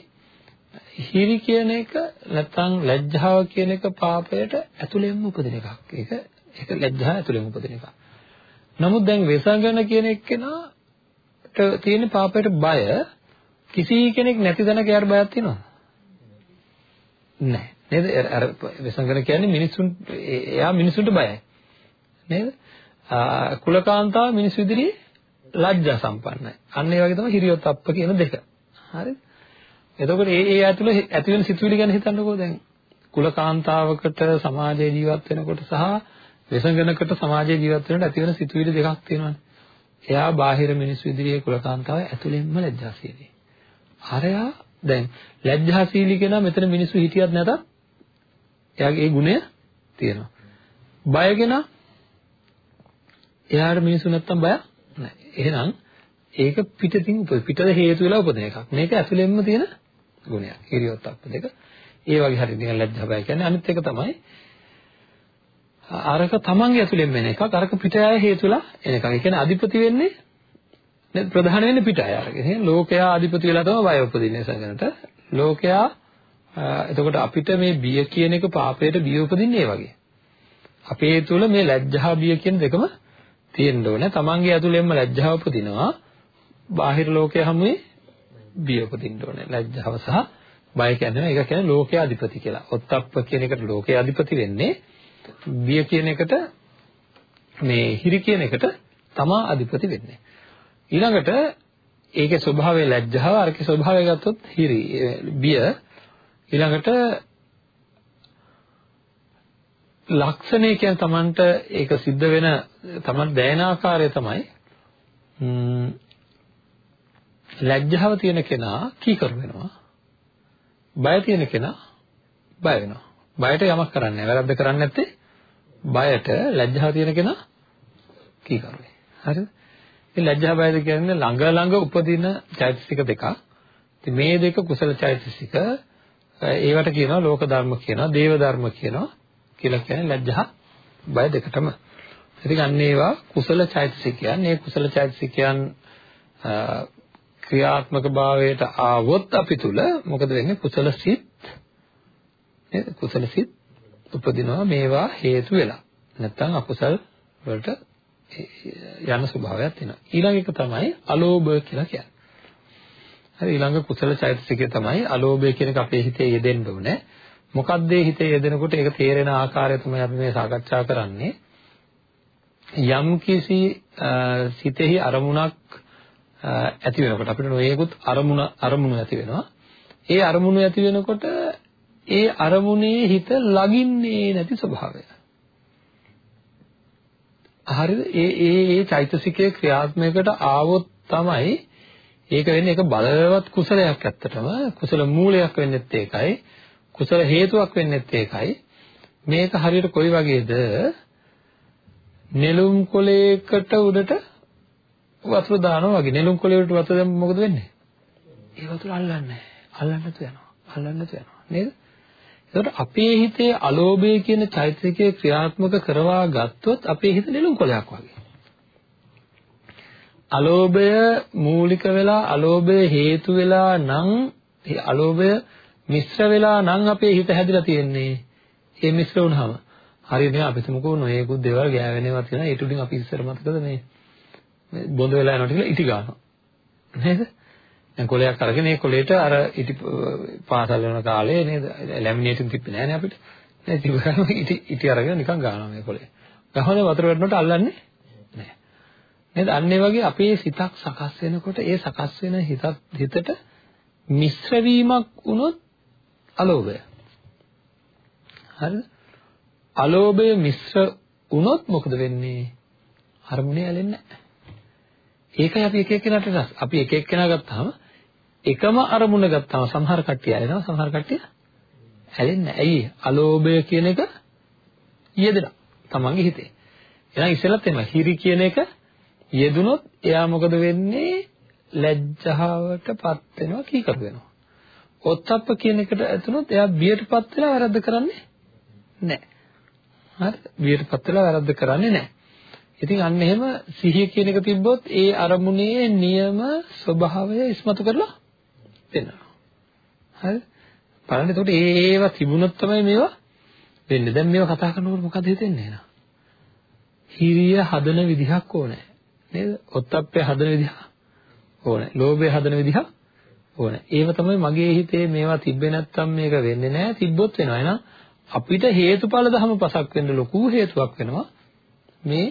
හිරි කියන එක නැත්නම් ලැජ්ජාව කියන එක පාපයට ඇතුළෙන්ම උපදින එකක්. ඒක ඒක ලැජ්ජාව ඇතුළෙන්ම උපදින එකක්. නමුත් දැන් වෙසඟන කියන එක්කෙනාට තියෙන පාපයට බය කිසි කෙනෙක් නැති තැනක යාර බයක් තියෙනවද? නැහැ. නේද? අර විසංගන කියන්නේ මිනිසුන් එයා මිනිසුන්ට බයයි. නේද? කුලකාන්තාව මිනිස්සු ඉදිරියේ ලැජ්ජා සම්පන්නයි. අන්න ඒ වගේ තමයි හිරියොත් අප්ප කියන දෙක. හරිද? එතකොට ඒ ඒ ඇතුළේ ඇති වෙන සිතුවිලි ගැන හිතන්නකෝ දැන්. කුලකාන්තාවකට සමාජයේ ජීවත් වෙනකොට සහ විසංගනකට සමාජයේ ජීවත් වෙනකොට ඇති වෙන සිතුවිලි දෙකක් තියෙනවානේ. එයා බාහිර මිනිස්සු ඉදිරියේ කුලකාන්තාව ඇතුළෙන්ම ලැජ්ජාශීලී. අරයා දැන් ලැජ්ජාශීලී කෙනා මෙතන මිනිස්සු හිටියත් නැතත් එයාගේ ඒ ගුණය තියෙනවා. බය කෙනා එයාට මිනිස්සු නැත්තම් බය නැහැ. එහෙනම් ඒක පිටතින් පිටද හේතු වෙලා උපදින එකක්. මේක ඇතුළෙන්ම තියෙන ගුණයක්. හිරියොත් අප්ප දෙක. ඒ වගේ හරියට නිකන් ලැජ්ජා බය කියන්නේ අනිත් එක තමයි අරක තමන්ගේ ඇතුළෙන් වෙන එකක් අරක පිටය හේතුලා එන එකක්. ඒ කියන්නේ අධිපති වෙන්නේ නේද ප්‍රධාන වෙන්නේ පිටය අරක. එහෙනම් ලෝකයා අධිපති වෙලා තමයි බය උපදින්නේ සංගනට. ලෝකයා එතකොට අපිට මේ බිය කියන එක පාපයට බිය උපදින්නේ ඒ වගේ. අපේ තුල මේ ලැජ්ජා බිය කියන දෙකම තියෙන්න ඕනේ. Tamange ඇතුළෙන්ම ලැජ්ජාව උපදිනවා. බාහිර ලෝකයේ හැමුවේ බිය උපදින්න ඕනේ. ලැජ්ජාව සහ බය කියන්නේ ඒක කියන්නේ ලෝකයේ අධිපති කියලා. ඔත්තප්ප කියන එකට ලෝකයේ අධිපති වෙන්නේ බිය කියන එකට මේ හිරි කියන එකට තමා අධිපති වෙන්නේ. ඊළඟට ඒකේ ස්වභාවය ලැජ්ජාව අරකේ ස්වභාවය ගත්තොත් හිරි බිය. ඊළඟට ලක්ෂණය කියන්නේ Tamanට ඒක සිද්ධ වෙන Taman දැනෙන ආකාරය තමයි ලැජ්ජාව තියෙන කෙනා කීකරු වෙනවා. බය තියෙන කෙනා බය වෙනවා. බයට යමක් කරන්නේ නැහැ. වැරද්ද කරන්නේ නැත්තේ බයට ලැජ්ජාව තියෙන කෙනා කීකරුයි හරිද ඉතින් ලැජ්ජා බයද කියන්නේ ළඟ ළඟ උපදින චෛතසික දෙකක් ඉතින් මේ දෙක කුසල චෛතසික ඒවට කියනවා ලෝක ධර්ම කියනවා, දේව ධර්ම කියනවා කියලා කියන්නේ ලැජ්ජා බය දෙකටම. ඉතින් අන්න ඒවා කුසල චෛතසිකයන්. මේ කුසල චෛතසිකයන් ක්‍රියාත්මක භාවයට ආවොත් අපි තුල මොකද වෙන්නේ? කුසල සිත් නේද? කුසල සිත් උපදිනවා මේවා හේතු වෙලා. නැත්තම් අකුසල් වලට යන ස්වභාවයක් තියෙනවා. ඊළඟ එක තමයි අලෝභ කියලා කියන්නේ. හරි ඊළඟ කුසල චෛතසිකය තමයි අලෝභය කියන එක අපේ හිතේ යෙදෙන්න ඕනේ. මොකක්ද ඒ හිතේ යෙදෙනකොට ඒක තේරෙන ආකාරය තමයි අපි මේ සාකච්ඡා කරන්නේ. යම් කිසි සිතෙහි අරමුණක් ඇති වෙනකොට අපිට නොයේකුත් අරමුණ අරමුණු ඇති වෙනවා. ඒ අරමුණු ඇති වෙනකොට ඒ අරමුණේ හිත ලගින්නේ නැති ස්වභාවය. හරිද? ඒ ඒ ඒ චෛතසිකයේ ක්‍රියාත්මකයට ආවොත් තමයි ඒක වෙන්නේ ඒක බලවත් කුසලයක් ඇත්තටම. කුසල මූලයක් වෙන්නෙත් ඒකයි. කුසල හේතුවක් වෙන්නෙත් ඒකයි. මේක හරියට කොයි වගේද? නෙළුම් කොලයකට උඩට වතුර දානවා වගේ. නෙළුම් කොලේ උඩට වතුර දැම්ම මොකද වෙන්නේ? ඒ වතුර අල්ලන්නේ. නැහැ අල්ලන්නතු යනවා. අල්ලන්නතු යනවා. නේද? එතකොට අපේ හිතේ අලෝභය කියන චෛතසිකය ක්‍රියාත්මක කරවා ගත්තොත් අපේ හිත නෙළුම් කොලයක් වගේ අලෝභය මූලික වෙලා අලෝභය හේතු වෙලා නම් අලෝභය මිශ්‍ර වෙලා නම් අපේ හිත හැදිලා තියෙන්නේ. ඒ මිශ්‍ර වුණාම හරියනේ අපි තුමුකෝ නොයේකුත් දේවල් ගෑවෙනවා තියෙනවා. ඒ තුලින් අපි ඉස්සර මතකද මේ බොඳ වෙලා යනකොට කියලා ඉටි ගන්නවා. නේද? දැන් කොලයක් අරගෙන ඒ කොලේට අර ඉටි පාසල් යන කාලේ නේද ලැමිනේටින් තිබ්බේ නැහැ නේ අපිට. නේද? තිබ්බම ඉටි ඉටි අරගෙන නිකන් ගන්නවා මේ කොලේ. ගහන වතුර වැටෙනකොට අල්ලන්නේ නැහැ. නේද? අන්න ඒ වගේ අපේ සිතක් සකස් වෙනකොට ඒ සකස් වෙන හිතත් හිතට මිශ්‍ර වීමක් වුණොත් අලෝභය. හරිද? අලෝභය මිශ්‍ර වුණොත් මොකද වෙන්නේ? අරමුණේ ඇලෙන්නේ නැහැ. ඒකයි අපි එක එක්කෙනාට රස. අපි එක එක්කෙනා ගත්තාම එකම අරමුණ ගත්තාම සමහර කට්ටිය ඇලෙනවා සමහර කට්ටිය ඇලෙන්නේ නැහැ. ඇයි? අලෝභය කියන එක යෙදෙනවා. තමන්ගේ හිතේ. එහෙනම් ඉස්සෙල්ලත් එනවා. හිරි කියන එක යෙදුනොත් එයා මොකද වෙන්නේ? ලැජ්ජාවටපත් වෙනවා කීකරු වෙනවා. ඔත්තප්ප කියන එකට ඇතුනොත් එයා බියටපත් වෙලා වැරද්ද කරන්නේ නැහැ. හරි? බියටපත් වෙලා වැරද්ද කරන්නේ නැහැ. ඉතින් අන්න එහෙම සිහිය කියන එක තිබ්බොත් ඒ අරමුණේ නියම ස්වභාවය ඉස්මතු කරලා දෙනවා. හරි? බලන්න එතකොට ඒ ඒවා තිබුණොත් තමයි මේවා වෙන්නේ. දැන් මේවා කතා කරනකොට මොකද හිතෙන්නේ නේද? හිරිය හදන විදිහක් ඕනේ. නේද? ඔත්තප්පේ හදන විදිහ ඕනේ. ලෝභය හදන විදිහ ඕනේ. ඒව තමයි මගේ හිතේ මේවා තිබ්බේ නැත්තම් මේක වෙන්නේ නැහැ. තිබ්බොත් වෙනවා. එහෙනම් අපිට හේතුඵල ධම පසක් වෙන්න ලොකු හේතුවක් වෙනවා. මේ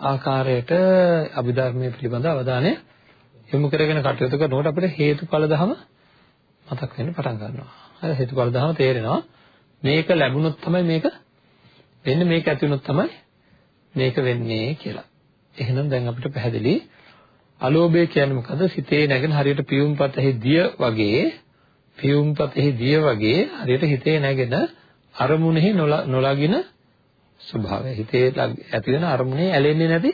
ආකාරයට අභිධර්මයේ පිළිබඳ අවධානය යොමු කරගෙන කටයුතු කරනකොට අපිට හේතුඵල ධම මතක් වෙන්න පටන් ගන්නවා. හරි හේතුඵල ධම තේරෙනවා. මේක ලැබුණොත් තමයි මේක වෙන්නේ මේක ඇති වුණොත් තමයි මේක වෙන්නේ කියලා. එහෙනම් දැන් අපිට පැහැදිලි අලෝභය කියන්නේ මොකද? සිතේ නැගෙන හරියට පියුම්පතෙහි දිය වගේ පියුම්පතෙහි දිය වගේ හරියට හිතේ නැගෙන අරමුණෙහි නොලගින ස්වභාවය. හිතේ ඇති වෙන අරමුණේ ඇලෙන්නේ නැති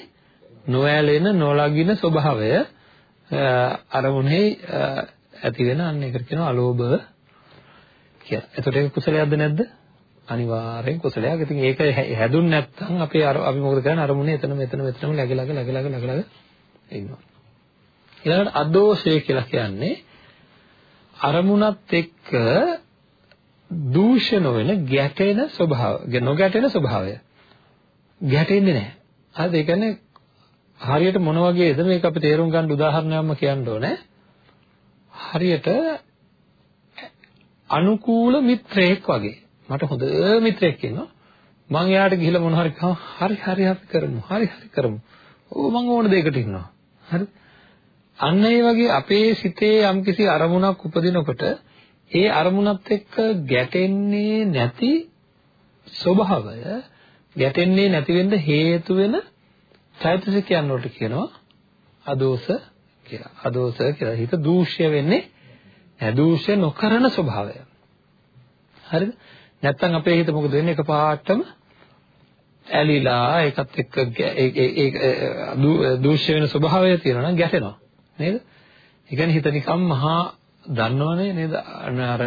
නොඇලෙන නොලගින ස්වභාවය අරමුණෙහි ඇති වෙන අන්න ඒකට කියනවා අලෝභ කියලා. එතකොට ඒක කුසලයක්ද නැද්ද? අනිවාර්යෙන් කුසලයක්. ඉතින් ඒක හැදුන් නැත්නම් අපි අපි මොකද කරන්නේ? අරමුණේ එතන මෙතන මෙතනම läග läග läග läග läග läග ඉන්නවා. ඊළඟට අදෝෂය කියලා කියන්නේ අරමුණත් එක්ක දූෂණ වෙන ගැටෙන ස්වභාව, නොගැටෙන ස්වභාවය. ගැටෙන්නේ නැහැ. හරිද? ඒ කියන්නේ හරියට මොන වගේද මේක අපි තේරුම් ගන්න උදාහරණයක්ම කියන්න ඕනේ. හරියට අනුකූල මිත්‍රයෙක් වගේ. මට හොඳ මිත්‍රයෙක් ඉන්නවා. මං එයාට ගිහිල්ලා මොන හරි හරි හරි අපි කරමු. හරි හරි කරමු. ඕ මං ඕන දෙයකට ඉන්නවා. හරි? අන්න ඒ වගේ අපේ සිතේ යම්කිසි අරමුණක් උපදිනකොට ඒ අරමුණත් එක්ක ගැටෙන්නේ නැති ස්වභාවය ගැටෙන්නේ නැති වෙන්න හේතු වෙන චෛතසිකයන් වලට කියනවා අදෝස කියලා. අදෝස කියලා. හිත දූෂ්‍ය වෙන්නේ නැහැ. දූෂ්‍ය නොකරන ස්වභාවය. හරිද? නැත්තම් අපේ හිත මොකද වෙන්නේ? එකපාරටම ඇලිලා ඒකත් එක්ක ඒ දූෂ්‍ය වෙන ස්වභාවය තියෙනවා නම් ගැටෙනවා. නේද? ඒ කියන්නේ හිත නිකම් මහා දන්නවනේ නේද? අර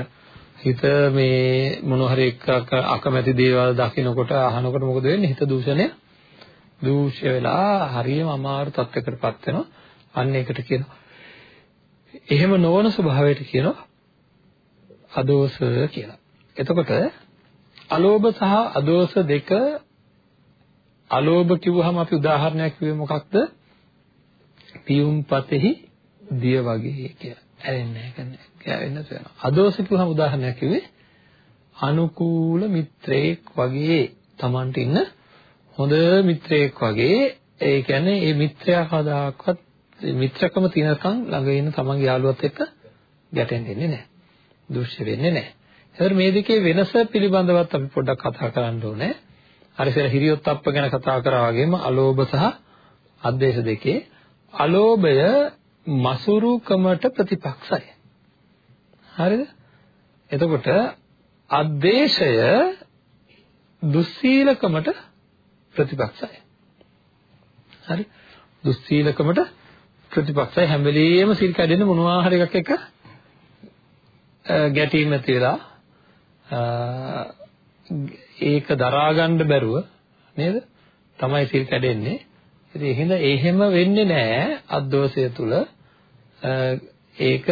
හිත මේ මොන හරි එක්ක අකමැති දේවල් දකිනකොට අහනකොට මොකද වෙන්නේ? හිත දූෂණය දූෂ්‍ය වෙලා හරියම අමාරු තත්යකටපත් වෙනවා. අන්න ඒකට කියනවා. එහෙම නොවන ස්වභාවයට කියනවා අදෝස කියලා. එතකොට අලෝභ සහ අදෝස දෙක අලෝභ කිව්වහම අපි උදාහරණයක් කිව්වේ මොකක්ද? පියුම් පතෙහි දිය වගේ කියලා. ඇරෙන්නේ නැහැ කියන්නේ. ගෑවෙන්න වෙනවා. අදෝස කිව්වහම උදාහරණයක් කිව්වේ අනුකූල මිත්‍රයෙක් වගේ Tamanට ඉන්න හොඳ මිත්‍රයෙක් වගේ ඒ කියන්නේ ඒ මිත්‍රයා කවදාකවත් මිත්‍රකම තිනකම් ළඟ ඉන්න තමන්ගේ යාළුවත් එක්ක ගැටෙන්නේ නැහැ. දුෂ්‍ය වෙන්නේ නැහැ. ඒතර මේ දෙකේ වෙනස පිළිබඳවත් අපි පොඩ්ඩක් කතා කරන්න ඕනේ. අර ඉතින් හිරියොත්ප්ප ගැන කතා කරා වගේම අලෝභ සහ අද්වේෂ දෙකේ අලෝභය මසුරුකමට ප්‍රතිපක්ෂයි. හරිද? එතකොට අද්වේෂය දුස්සීලකමට ප්‍රතිපක්ෂයි. හරි? දුස්සීලකමට ප්‍රතිපක්ෂයි හැම වෙලෙම සිල් කැඩෙන්න මොනවා හරි එකක් එක ගැටීම් ඇති වෙලා ඒක දරා ගන්න බැරුව නේද? තමයි සිල් කැඩෙන්නේ. ඉතින් එහෙනම් එහෙම වෙන්නේ නැහැ අද්දෝෂය තුල ඒක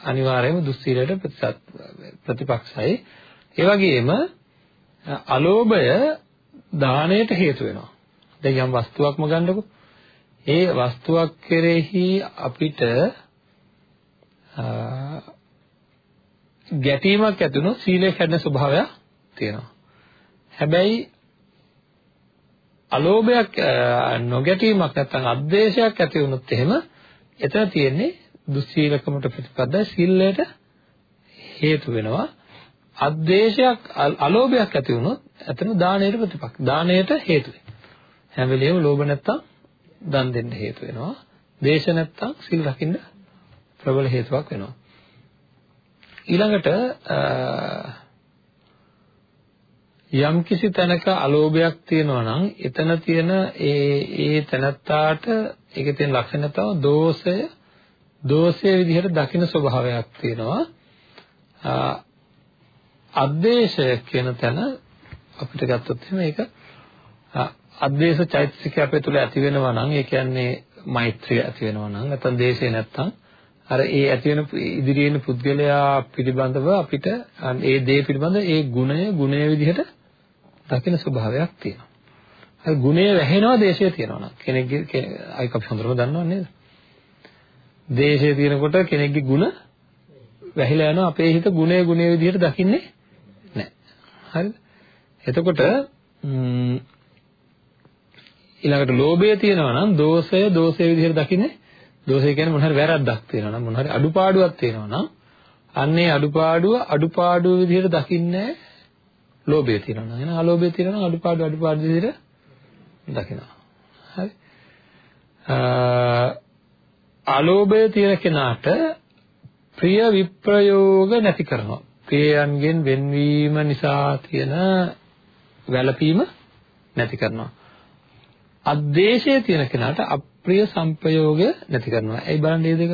අනිවාර්යයෙන්ම දුස්සීලයට ප්‍රතිපක්ෂයි. ඒ වගේම අලෝභය දාණයට හේතු වෙනවා. දැන් යම් වස්තුවක්ම ගන්නකො. ඒ වස්තුවක් කෙරෙහි අපිට ගැටීමක් ඇති වුණොත් සීලය කැඩෙන ස්වභාවයක් තියෙනවා. හැබැයි අලෝභයක් නොගැටීමක් නැත්නම් අද්වේෂයක් ඇති වුණොත් එහෙම එතන තියෙන්නේ දුස්සීලකමට ප්‍රතිපදයි සීලයට හේතු වෙනවා. අද්වේෂයක් අලෝභයක් ඇති වුණොත් එතන දාණයට ප්‍රතිපක්. දාණයට හේතු වෙනවා. හැම වෙලෙම ලෝභ නැත්තම් දන් දෙන්න හේතු වෙනවා. දේශ නැත්තම් සිල් රකින්න ප්‍රබල හේතුවක් වෙනවා. ඊළඟට යම් කිසි තැනක අලෝභයක් තියෙනවා නම් එතන තියෙන ඒ ඒ තැනත්තාට ඒකේ තියෙන ලක්ෂණ තමයි දෝෂය දෝෂයේ විදිහට දකින්න ස්වභාවයක් තියෙනවා අද්වේෂය කියන තැන අපිට ගත්තොත් එහෙම ඒක අද්වේෂ චෛතසිකය අපේ තුල ඇති වෙනවා නම් ඒ කියන්නේ මෛත්‍රිය ඇති වෙනවා නම් නැත්නම් දේශය නැත්නම් අර ඒ ඇති වෙන ඉදිරියේ ඉන්න පුද්ගලයා පිළිබඳව අපිට ඒ දේ පිළිබඳ ඒ ගුණය ගුණය විදිහට දකින ස්වභාවයක් තියෙනවා. හරි ගුණය වැහෙනවා දේශය තියෙනවා නම් කෙනෙක්ගේ අයික අපි හොඳටම දන්නව නේද? දේශය තියෙනකොට කෙනෙක්ගේ ගුණ වැහිලා යනවා අපේ හිත ගුණය ගුණය විදිහට දකින්නේ නැහැ. හරිද? එතකොට ඊළඟට ලෝභය තියෙනවා නම් දෝෂය දෝෂය විදිහට දකින්නේ. දෝෂය කියන්නේ මොන හරි වැරද්දක් තියෙනවා නම් මොන හරි අඩුපාඩුවක් තියෙනවා නම් අන්නේ අඩුපාඩුව අඩුපාඩුව විදිහට දකින්නේ ලෝභය තියෙනවා නම්. එහෙනම් අලෝභය තියෙනවා නම් අඩුපාඩු අඩුපාඩු විදිහට දකිනවා. හරි. අලෝභය තියෙන කෙනාට ප්‍රිය විප්‍රයෝග නැති කරනවා. ප්‍රියයන්ගෙන් වෙන්වීම නිසා තියෙන වැළපීම නැති කරනවා අද්වේෂය තියෙන කෙනාට අප්‍රිය සංපයෝගය නැති කරනවා. ඒ බලන්න මේ දෙක.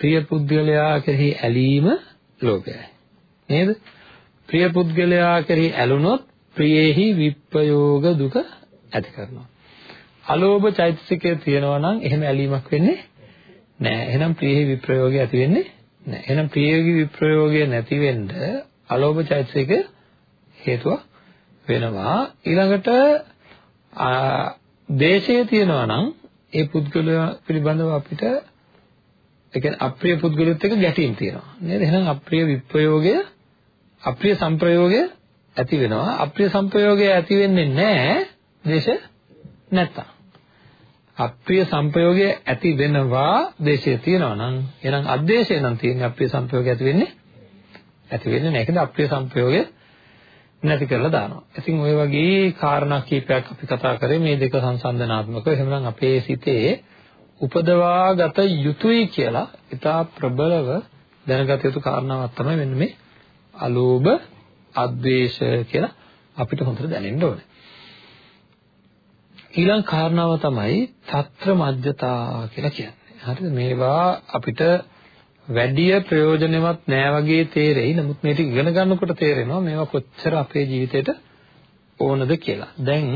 ප්‍රිය පුද්ගලයා කෙරෙහි ඇලීම ලෝභයයි. නේද? ප්‍රිය පුද්ගලයා කෙරෙහි ඇලුනොත් ප්‍රියේහි විප්‍රයෝග දුක ඇති කරනවා. අලෝභ චෛතසිකය තියෙනවා නම් එහෙම ඇලීමක් වෙන්නේ නැහැ. එහෙනම් ප්‍රියේහි විප්‍රයෝගය ඇති වෙන්නේ නැහැ. එහෙනම් ප්‍රියේහි විප්‍රයෝගය නැති වෙන්න අලෝභ චෛතසිකය හේතුවක් වෙනවා. ඊළඟට දේශය තියෙනවා නම් ඒ පුද්ගලයා පිළිබඳව අපිට ඒ කියන්නේ අප්‍රිය පුද්ගලයෙක් එක්ක ගැටීම් තියෙනවා නේද එහෙනම් අප්‍රිය විප්‍රයෝගය අප්‍රිය සංප්‍රයෝගය ඇති වෙනවා අප්‍රිය සංප්‍රයෝගය ඇති වෙන්නේ නැහැ දේශ නැත්තම් අප්‍රිය සංප්‍රයෝගය ඇති වෙනවා දේශය තියෙනවා නම් එහෙනම් අද්දේශය නම් තියෙන්නේ අප්‍රිය සංප්‍රයෝගය ඇති වෙන්නේ ඇති වෙන්නේ නැහැ ඒකද අප්‍රිය සංප්‍රයෝගය නැති කරලා දානවා. ඉතින් ওই වගේ කාරණා කීපයක් අපි කතා කරේ මේ දෙක සංසන්දනාත්මකව. එහෙනම් අපේ සිතේ උපදවාගත යුතුයි කියලා ඉතා ප්‍රබලව දැනගත යුතු කාරණාවක් තමයි මෙන්න මේ අලෝභ, අද්වේෂ කියලා අපිට හොඳට දැනෙන්න ඕනේ. ඊළඟ කාරණාව තමයි తත්‍ර මජ්ජතා කියලා කියන්නේ. හරිද? මේවා අපිට වැඩි ප්‍රයෝජනෙවත් නෑ වගේ තේරෙයි. නමුත් මේ ටික ඉගෙන ගන්නකොට තේරෙනවා මේවා කොච්චර අපේ ජීවිතේට ඕනද කියලා. දැන්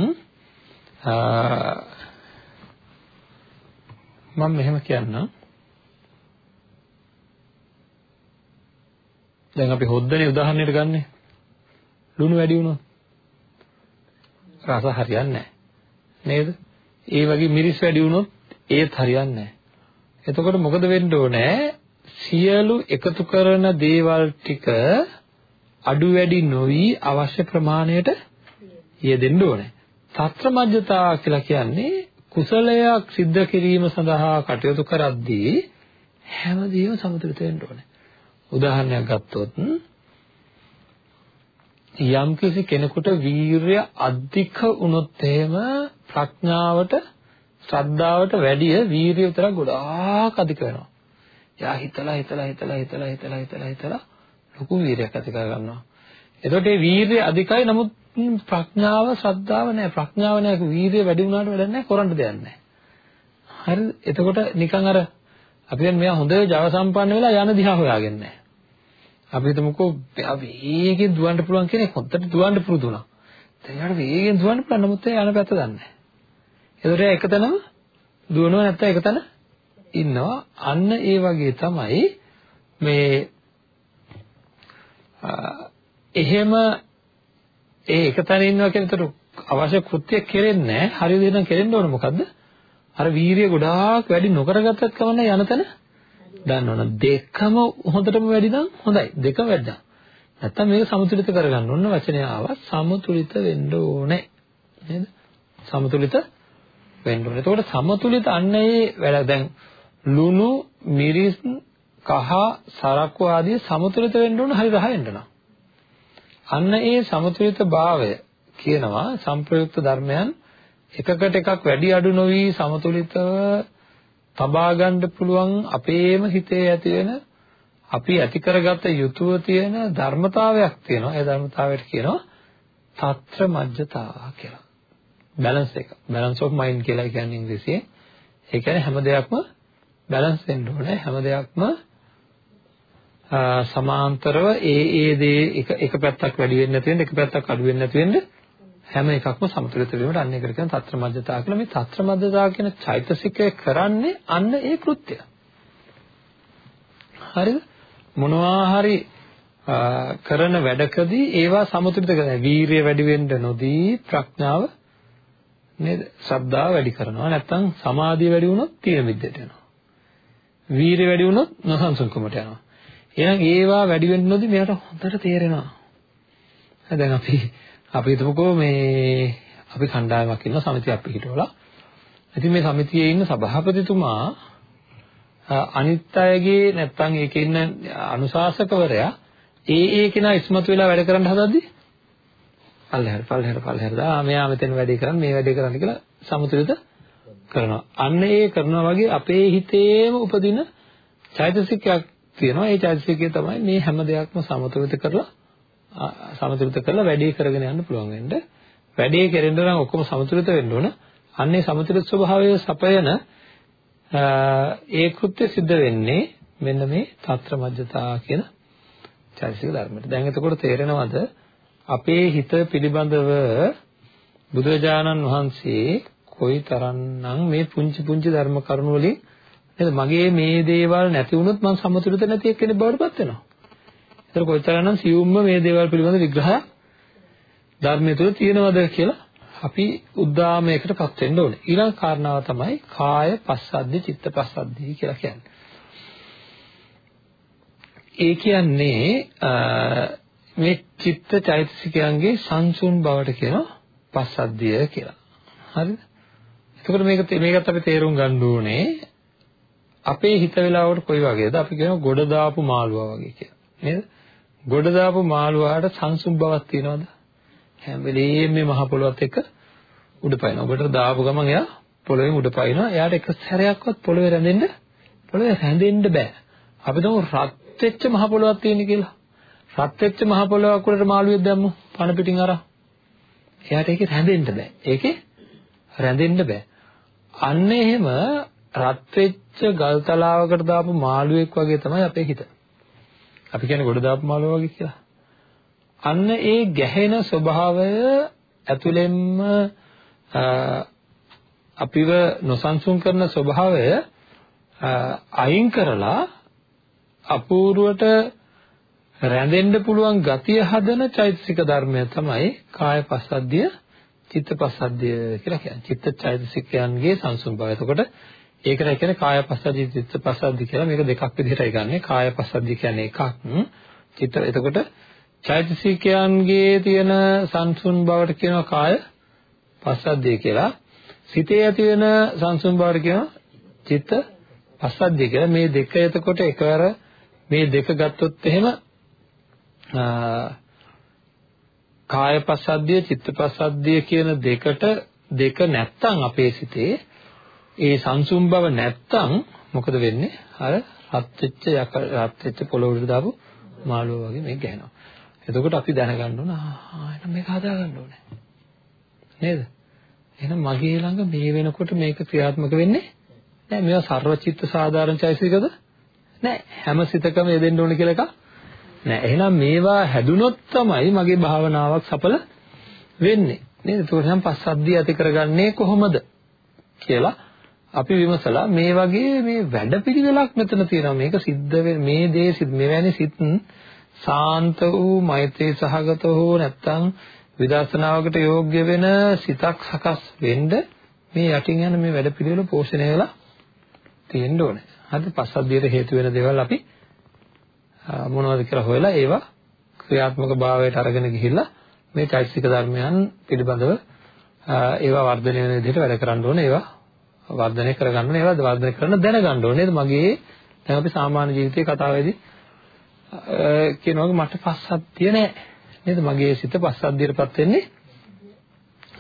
මම මෙහෙම කියන්නම්. දැන් අපි හොද්දනේ උදාහරණයට ගන්නෙ. ලුණු වැඩි වුණොත් රස හරියන්නේ නැහැ. නේද? ඒ වගේ මිරිස් වැඩි වුණොත් ඒත් හරියන්නේ නැහැ. එතකොට මොකද වෙන්න ඕනේ? සියලු එකතු කරන දේවල් ටික අඩු වැඩි නොවි අවශ්‍ය ප්‍රමාණයට යෙදෙන්න ඕනේ. తත්‍රමජ්ජතා කියලා කියන්නේ කුසලයක් සිද්ධ කිරීම සඳහා කටයුතු කරද්දී හැමදේම සමතුලිත වෙන්න ඕනේ. උදාහරණයක් ගත්තොත් යම්කිසි කෙනෙකුට වීරය අධික වුණොත් එහෙම ප්‍රඥාවට ශ්‍රද්ධාවට වැඩිය වීරිය විතරක් ගොඩාක් අධික වෙනවා. එයා හිතලා හිතලා හිතලා හිතලා හිතලා හිතලා හිතලා ලොකු වීරයක් ඇති කර ගන්නවා. එතකොට මේ වීරිය අධිකයි නමුත් ප්‍රඥාව ශ්‍රද්ධාව නැහැ. ප්‍රඥාව නැහැ වීරිය වැඩි වුණාට වැඩක් නැහැ කරන්න දෙයක් නැහැ. හරිද? එතකොට නිකන් අර අපි දැන් මෙයා හොඳ Java සම්පන්න වෙලා යන දිහා හොයාගෙන නැහැ. අපි හිතමුකෝ වේගෙන් දුවන්න පුළුවන් කෙනෙක් හොඳට දුවන්න පුරුදු වුණා. දැන් යාට වේගෙන් දුවන්න පුළුවන් නමුත් ඒ යන පැත්ත දන්නේ නැහැ. ඒතර එකතැනම දුවනවා නැත්නම් එකතැන ඉන්නවා. අන්න ඒ වගේ තමයි මේ එහෙම ඒ එකතැන ඉන්නවා කියන උතර අවශ්‍ය කෘත්‍ය කෙරෙන්නේ නැහැ. හරි විදිහට කෙරෙන්න ඕන මොකද්ද? අර වීරිය ගොඩාක් වැඩි නොකරගත්තත් කමන්නේ යන තැන දන්නවනේ. දෙකම හොඳටම වැඩි නම් හොඳයි. දෙකම වැඩිනම්. නැත්තම් මේක සමතුලිත කරගන්න ඕන වචනය ආවා සමතුලිත වෙන්න ඕනේ. නේද? සමතුලිත වෙන්න ඕනේ. එතකොට සමතුලිත අන්න ඒ වැඩ දැන් ලුණු, මිරිස්, කහ, සරක්කු ආදී සමතුලිත වෙන්න ඕන හරි රහ වෙන්න නම්. අන්න ඒ සමතුලිත භාවය කියනවා සංප්‍රයුක්ත ධර්මයන් එකකට එකක් වැඩි අඩු නොවි සමතුලිතව තබා ගන්න පුළුවන් අපේම හිතේ ඇති වෙන අපි ඇති කරගත යුතුව තියෙන ධර්මතාවයක් තියෙනවා. ඒ ධර්මතාවයට කියනවා తත්‍ර මජ්ජතා කියලා. බැලන්ස් එක. බැලන්ස් ඔෆ් මයින්ඩ් කියලා කියන්නේ ඉංග්‍රීසියෙන්. ඒ කියන්නේ හැම දෙයක්ම බැලන්ස් වෙන්න ඕනේ. හැම දෙයක්ම සමාන්තරව ඒ ඒ දේ එක එක පැත්තක් වැඩි වෙන්නේ නැති වෙන්න එක පැත්තක් අඩු වෙන්නේ නැති වෙන්න හැම එකක්ම සමතුලිත වීමට අන්න ඒකට කියන తත්‍ර මධ්‍යතා කියලා මේ తත්‍ර මධ්‍යතා කියන චෛතසිකය කරන්නේ අන්න ඒ කෘත්‍යය. හරිද? මොනවා හරි කරන වැඩකදී ඒවා සමතුලිත කරගන්න. වීරිය වැඩි වෙන්න නොදී ප්‍රඥාව නේද? ශ්‍රද්ධාව වැඩි කරනවා. නැත්නම් සමාධිය වැඩි වුණොත් තීන මිද්දට යනවා. වීරිය වැඩි වුණොත් නොසන්සුන්කමට යනවා. එහෙනම් ඒවා වැඩි වෙන්න නොදී මෙයාට හොඳට තේරෙනවා. දැන් අපි අපි හිතමුකෝ මේ අපි කණ්ඩායමක් ඉන්න සමිතියක් පිටවලා. ඉතින් මේ සමිතියේ ඉන්න සභාපතිතුමා අනිත් අයගේ නැත්නම් ඒකේ ඉන්න අනුශාසකවරයා ඒ ඒ කෙනා ඉස්මතු වෙලා වැඩ කරන්න හදද්දී පල්ලෙහාට පල්ලෙහාට පල්ලෙහාට දා මෙයා මෙතන වැඩේ කරන්නේ මේ වැඩේ කරන්නේ කියලා සමතුලිත කරනවා. අන්න ඒ කරනවා වගේ අපේ හිතේම උපදින චෛතසිකයක් තියෙනවා. ඒ චෛතසිකය තමයි මේ හැම දෙයක්ම සමතුලිත කරලා සමතුලිත කරලා වැඩේ කරගෙන යන්න පුළුවන් වෙන්න. වැඩේ කෙරෙන්න නම් ඔක්කොම සමතුලිත වෙන්න ඕන. අන්නේ සමතුලිත ස්වභාවය සපයන ඒ කෘත්‍ය සිද්ධ වෙන්නේ මෙන්න මේ తත්‍ර මජ්ජතා කියන චෛතසික ධර්මයට. දැන් එතකොට තේරෙනවද අපේ හිත පිළිබඳව බුදුරජාණන් වහන්සේ කොයිතරම්නම් මේ පුංචි පුංචි ධර්ම කරුණු වලින් නේද මගේ මේ දේවල් නැති වුණොත් මම සමතුලිත නැති එක්කෙනෙක් බවට පත් වෙනවා. ඒතර කොයිතරම්නම් සියුම්ම මේ දේවල් පිළිබඳ විග්‍රහයක් ධර්මයේ තුල තියෙනවද කියලා අපි උද්දාමයකටපත් වෙන්න ඕනේ. ඊළඟ කාරණාව තමයි කාය පස්සද්ධි චිත්ත පස්සද්ධි කියලා කියන්නේ. ඒ කියන්නේ මේ චිත්ත චෛතසිකයන්ගේ සංසුන් බවට කියනවා පස්සද්ධිය කියලා. හරිද? එතකොට මේක මේකත් අපි තේරුම් ගන්න ඕනේ අපේ හිත වෙලාවට කොයි වගේද? අපි කියනවා ගොඩ දාපු මාළුවා වගේ කියලා. නේද? ගොඩ දාපු මාළුවාට සංසුන් බවක් තියනවද? හැම වෙලේම මේ මහ පොළොවත් එක්ක උඩ පයින්නවා. ඔබට දාපු ගමන් එයා පොළොවෙන් උඩ පයින්නවා. එයාට එක සැරයක්වත් පොළොවේ රැඳෙන්න පොළොවේ රැඳෙන්න බෑ. අපි තමු රත් වෙච්ච මහ පොළොවක් තියෙන කියලා. රත් වෙච්ච මහ පොළොවක් උඩට මාළුවෙක් දැම්මු පණ පිටින් අරන්. එයාට ඒකේ රැඳෙන්න බෑ. ඒකේ රැඳෙන්න බෑ. අන්න එහෙම රත් වෙච්ච ගල් තලාවකට දාපු මාළුවෙක් වගේ තමයි අපේ හිත. අපි කියන්නේ ගොඩ දාපු මාළුවා වගේ කියලා. අන්න ඒ ගැහෙන ස්වභාවය ඇතුළෙන්ම අපිව නොසන්සුන් කරන ස්වභාවය අයින් කරලා අපූර්වට රැඳෙන්න පුළුවන් ගතිය හදන චෛතසික ධර්මය තමයි කාය පස්සද්ධිය චිත්ත පස්සද්ධිය කියලා කියන්නේ. චිත්ත චෛතසිකයන්ගේ සංසුන් බව. එතකොට ඒකට කියන්නේ කාය පස්සද්ධිය චිත්ත පස්සද්ධිය කියලා මේක දෙකක් විදිහටයි ගන්නෙ. කාය පස්සද්ධිය කියන්නේ එකක්. චිත්ත එතකොට චෛතසිකයන්ගේ තියෙන සංසුන් බවට කියනවා කාය පස්සද්ධිය කියලා. සිතේ ඇති වෙන සංසුන් බවට කියනවා චිත්ත පස්සද්ධිය කියලා. මේ දෙක එතකොට එකවර මේ දෙක ගත්තොත් එහෙම කාය පස්සද්ධිය චිත්ත පස්සද්ධිය කියන දෙකට දෙක නැත්තම් අපේ සිතේ ඒ සංසුම් බව නැත්තම් මොකද වෙන්නේ? අර රත් වෙච්ච යක රත් වෙච්ච පොළොවට දාපු මාළුව වගේ මේක ගහනවා. එතකොට අපි දැනගන්න ඕන ආ එහෙනම් මේක හදා ගන්න ඕනේ. නේද? එහෙනම් මගේ ළඟ මේ වෙනකොට මේක ක්‍රියාත්මක වෙන්නේ නෑ මේවා සර්වචිත්ත සාධාරණ චෛසිකද? නෑ හැම සිතකම යෙදෙන්න ඕන කියලා එකක් නෑ එහෙනම් මේවා හැදුනොත් තමයි මගේ භාවනාවක් සඵල වෙන්නේ. නේද? ඒකට නම් පස්සද්ධිය ඇති කරගන්නේ කොහොමද කියලා අපි විමසලා මේ වගේ මේ වැඩපිළිවෙලක් මෙතන තියෙනවා මේක සිද්ධ මේ දේ මෙවැනි සිත් සාන්ත වූ මෛත්‍රී සහගත හෝ නැත්නම් විදර්ශනාවකට යෝග්‍ය වෙන සිතක් සකස් වෙන්න මේ යටින් යන මේ වැඩපිළිවෙල පෝෂණය වෙලා තියෙන්න ඕනේ. හරිද? පස්සද්ධියට හේතු වෙන දේවල් අපි මොනවද කියලා හොයලා ඒවා ක්‍රියාත්මක භාවයට අරගෙන ගිහිල්ලා මේ චෛතසික ධර්මයන් පිළිබඳව ඒවා වර්ධනය වෙන විදිහට වැඩ කරන්න ඕනේ. ඒවා වර්ධනය කරගන්න ඕනේ. ඒවා වර්ධනය කරන දැනගන්න ඕනේ. නේද? මගේ දැන් අපි සාමාන්‍ය ජීවිතයේ කතාවේදී කියනවා මට පස්සද්ධිය නැහැ. නේද? මගේ සිත පස්සද්ධියටපත් වෙන්නේ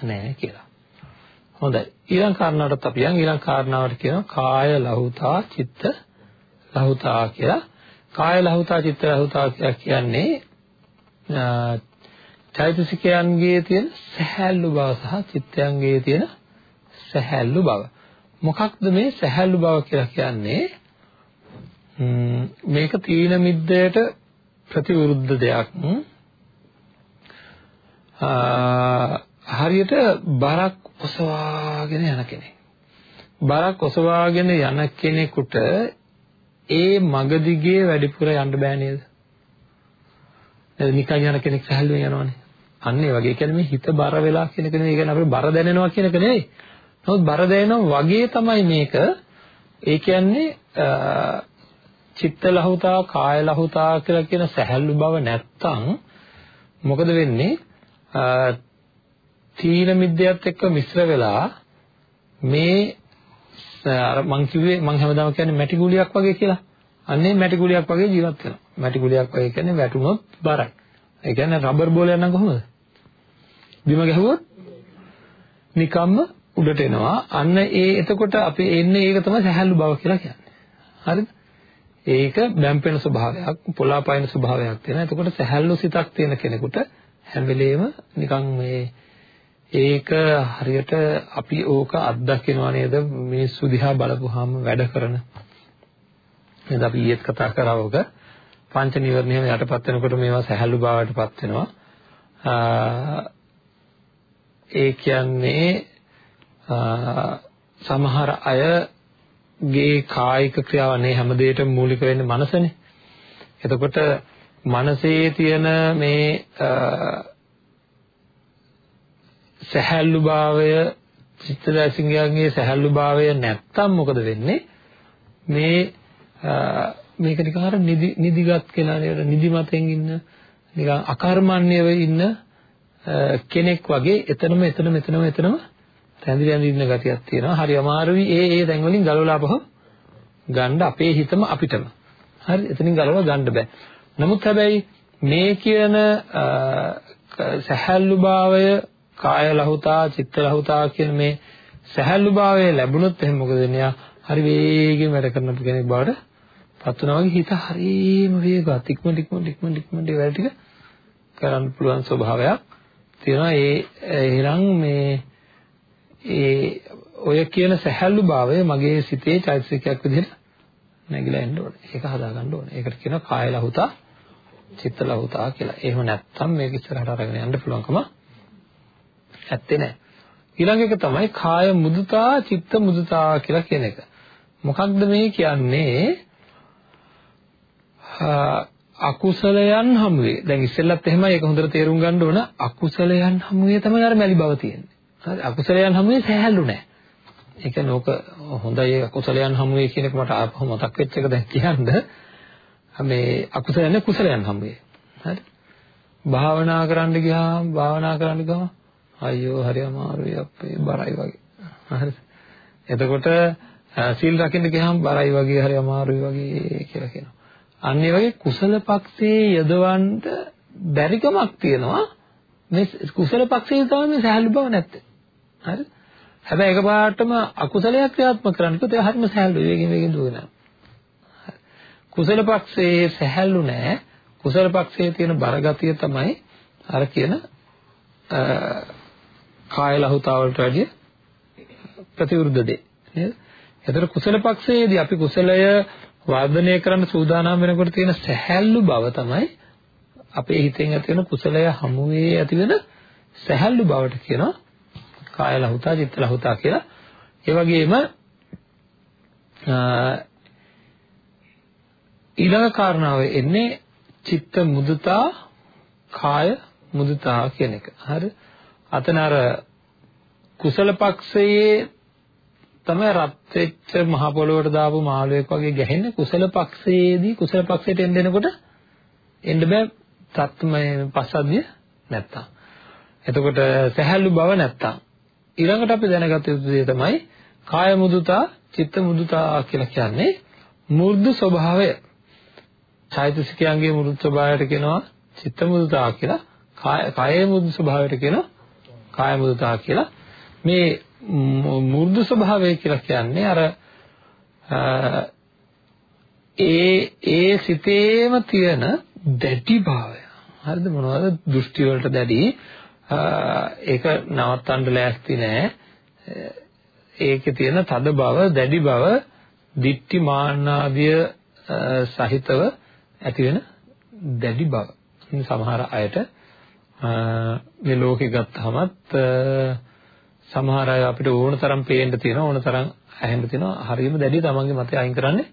නැහැ කියලා. හොඳයි. ඊළඟ කාරණාවටත් අපි යන් ඊළඟ කාරණාවට කියනවා කාය ලහුතා චිත්ත ලහුතා කියලා. කාය ලහුතා චිත්ත ලහුතා කියන්නේ චෛතසිකයන්ගේ තියෙන සහැල්ලු බව සහ චිත්තයන්ගේ තියෙන සහැල්ලු බව. මොකක්ද මේ සහැල්ලු බව කියලා කියන්නේ? මේක තීන මිද්දයට ප්‍රතිවිරුද්ධ දෙයක්. හරියට බරක් ඔසවාගෙන යන කෙනෙක්. බරක් ඔසවාගෙන යන කෙනෙකුට ඒ මග දිගේ වැඩිපුර යන්න බෑ නේද? නිකන් යන කෙනෙක් සැහැල්ලුවෙන් යනවනේ. අන්න ඒ වගේ කියන්නේ මේ හිත බර වෙලා කියන එක නෙවෙයි. ඒ කියන්නේ අපිට බර දැනෙනවා කියන එක නෙවෙයි. නමුත් බර දැනෙනවා වගේ තමයි මේක. ඒ කියන්නේ චිත්ත ලහුතා, කාය ලහුතා කියලා කියන සැහැල්ලු බව නැත්තම් මොකද වෙන්නේ? තීන මිද්දයත් එක්ක මිශ්‍ර වෙලා මේ අර මං කිව්වේ මං හැමදාම කියන්නේ මැටි ගුලියක් වගේ කියලා. අන්නේ මැටි ගුලියක් වගේ ජීවත් වෙනවා. මැටි ගුලියක් වගේ කියන්නේ වැටුනොත් බරයි. ඒ කියන්නේ රබර් බෝලයක් නම් කොහොමද? බිම ගැහුවොත් නිකම්ම උඩට එනවා. අන්න ඒ එතකොට අපි එන්නේ ඒක තමයි සහැල්ලු බව කියලා කියන්නේ. හරිද? ඒක බැම්පෙන ස්වභාවයක්, පොළාපයින් ස්වභාවයක් තියෙනවා. එතකොට සහැල්ලු සිතක් තියෙන කෙනෙකුට හැම වෙලෙම නිකන් මේ ඒක හරියට අපි ඕක අත්දකිනවා නේද මිනිස්සු දිහා බලපුවාම වැඩ කරන නේද අපි ඊයේත් කතා කරා ඕක පංච නිවර්ණයම යටපත් වෙනකොට මේවා සහැල්ලු බවටපත් වෙනවා ඒ කියන්නේ සමහර අයගේ කායික ක්‍රියාව නේ හැම දෙයකටම මූලික වෙන්නේ මනසනේ. එතකොට මනසේ තියෙන මේ සහැල්ලු භාවය චිත්තදර්ශිකයන්ගේ සහැල්ලු භාවය නැත්තම් මොකද වෙන්නේ? මේ මේක නිකන් අර නිදි නිදිගත් කෙනා නේද නිදිමතෙන් ඉන්න නිකන් අකර්මණ්‍යව ඉන්න කෙනෙක් වගේ එතනම එතනම එතනම එතනම රැඳි රැඳි ඉන්න ගතියක් තියෙනවා. හරි අමාරුයි ඒ ඒ තැන් වලින් ගලවලා අපහු ගන්න අපේ හිතම අපිටම. හරි එතනින් ගලවලා ගන්න බෑ. නමුත් හැබැයි මේ කියන සහැල්ලු භාවය කාය ලහුතා චිත්ත ලහුතා කියන මේ සහැල්ලු භාවය ලැබුණොත් එහෙනම් මොකද වෙන්නේ? හරි වේගෙන් වැඩ කරන කෙනෙක් බවට පත් වෙනවා වගේ හිත හරිම වේගවත් ඉක්මනට ඉක්මනට ඉක්මනට ඉක්මනට වැඩ ටික කරන්න පුළුවන් ස්වභාවයක් තියෙනවා ඒ එහෙනම් මේ ඒ ඔය කියන සැහැල්ලු භාවය මගේ සිතේ චෛතසිකයක් විදිහට නැగిලා එන්න ඕනේ. ඒක හදාගන්න ඕනේ. ඒකට කියනවා කාය ලහුතා, චිත්ත ලහුතා කියලා. එහෙම නැත්නම් මේක ඉස්සරහට අරගෙන යන්න පුළුවන්කම ඇත්තේ නැහැ. ඊළඟ එක තමයි කාය මුදුතා, චිත්ත මුදුතා කියලා කියන එක. මොකක්ද මේ කියන්නේ? අකුසලයන් හමුවේ. දැන් ඉස්සෙල්ලත් එහෙමයි ඒක හොඳට තේරුම් ගන්න ඕන. අකුසලයන් හමුවේ තමයි අර මැලි බව තියෙන්නේ. හරි අකුසලයන් හමුවේ සහැල්ලු නැහැ. ඒ කියන්නේ ඕක හොඳයි අකුසලයන් හමුවේ කියන එක මට ආපහු මතක් වෙච්ච එක දැන් කියන්න. මේ අකුසලයන් කුසලයන් හමුවේ. හරි. භාවනා කරන්න ගියාම භාවනා කරන්න ගම අයියෝ හරි අමාරුයි අපේ බරයි වගේ. හරිද? එතකොට සීල් රකින්න ගියාම බරයි වගේ හරි අමාරුයි වගේ කියලා කියනවා. අන්න ඒ වගේ කුසල පක්ෂයේ යදවන්න බැරිකමක් තියෙනවා. මේ කුසල පක්ෂයේ තමයි මේ සහැල්ලු බව නැත්තේ. හරි? හැබැයි එකපාරටම අකුසලයක් ක්‍රියාත්මක කරන්න කිව්වොත් ඒ හරියම සහැල්ලු වේගෙන් වේගෙන් දුවගෙන යනවා. කුසල පක්ෂයේ සහැල්ලු නෑ. කුසල පක්ෂයේ තියෙන බරගතිය තමයි අර කියන කාය ලහුතාවලට වැඩිය ප්‍රතිවිරුද්ධ දෙය. නේද? එතකොට කුසල පක්ෂයේදී අපි කුසලය වර්ධනය කරන්න සූදානම් වෙනකොට තියෙන සැහැල්ලු බව තමයි අපේ හිතෙන් ඇති වෙන කුසලය හමුවේ ඇති වෙන සැහැල්ලු බවට කියනවා කාය ලහුතා චිත්ත ලහුතා කියලා. ඒ වගේම ඊළඟ කාරණාව එන්නේ චිත්ත මුදුතා කාය මුදුතා කියන එක. හරි. අතන අර කුසල පක්ෂයේ තමයි රත් වෙච්ච මහ පොළොවට දාපු මාළුවෙක් වගේ ගැහෙන්නේ කුසල පක්ෂයේදී කුසල පක්ෂයට එන්න දෙනකොට එන්න බෑ තත්මය පස්සද්ධිය නැත්තම්. එතකොට සහැල්ලු බව නැත්තම්. ඊළඟට අපි දැනගත යුතු දේ තමයි කාය මුදුතා, චිත්ත මුදුතා කියලා කියන්නේ මෘදු ස්වභාවය. චෛතසිකයන්ගේ මෘදු ස්වභාවයට කියනවා චිත්ත මුදුතා කියලා. කාය කායේ මෘදු ස්වභාවයට කියනවා කාය මුදුතා කියලා. මේ මෘදු ස්වභාවය කියලා කියන්නේ අර ඒ ඒ සිතේම තියෙන දැඩි භාවය. හරිද මොනවද? දෘෂ්ටි වලට දැඩි. ඒක නවත්තන්න ලෑස්ති නෑ. ඒකේ තියෙන තද බව, දැඩි බව, දික්ටි මාන්නාදිය සහිතව ඇති වෙන දැඩි බව. සමහර අයට මේ ලෝකෙ ගත්තහමත් සමහර අය අපිට ඕන තරම් පේන්න තියෙනවා ඕන තරම් ඇහෙන්න තියෙනවා හරියම දැඩි තමන්ගේ මතය අයින් කරන්නේ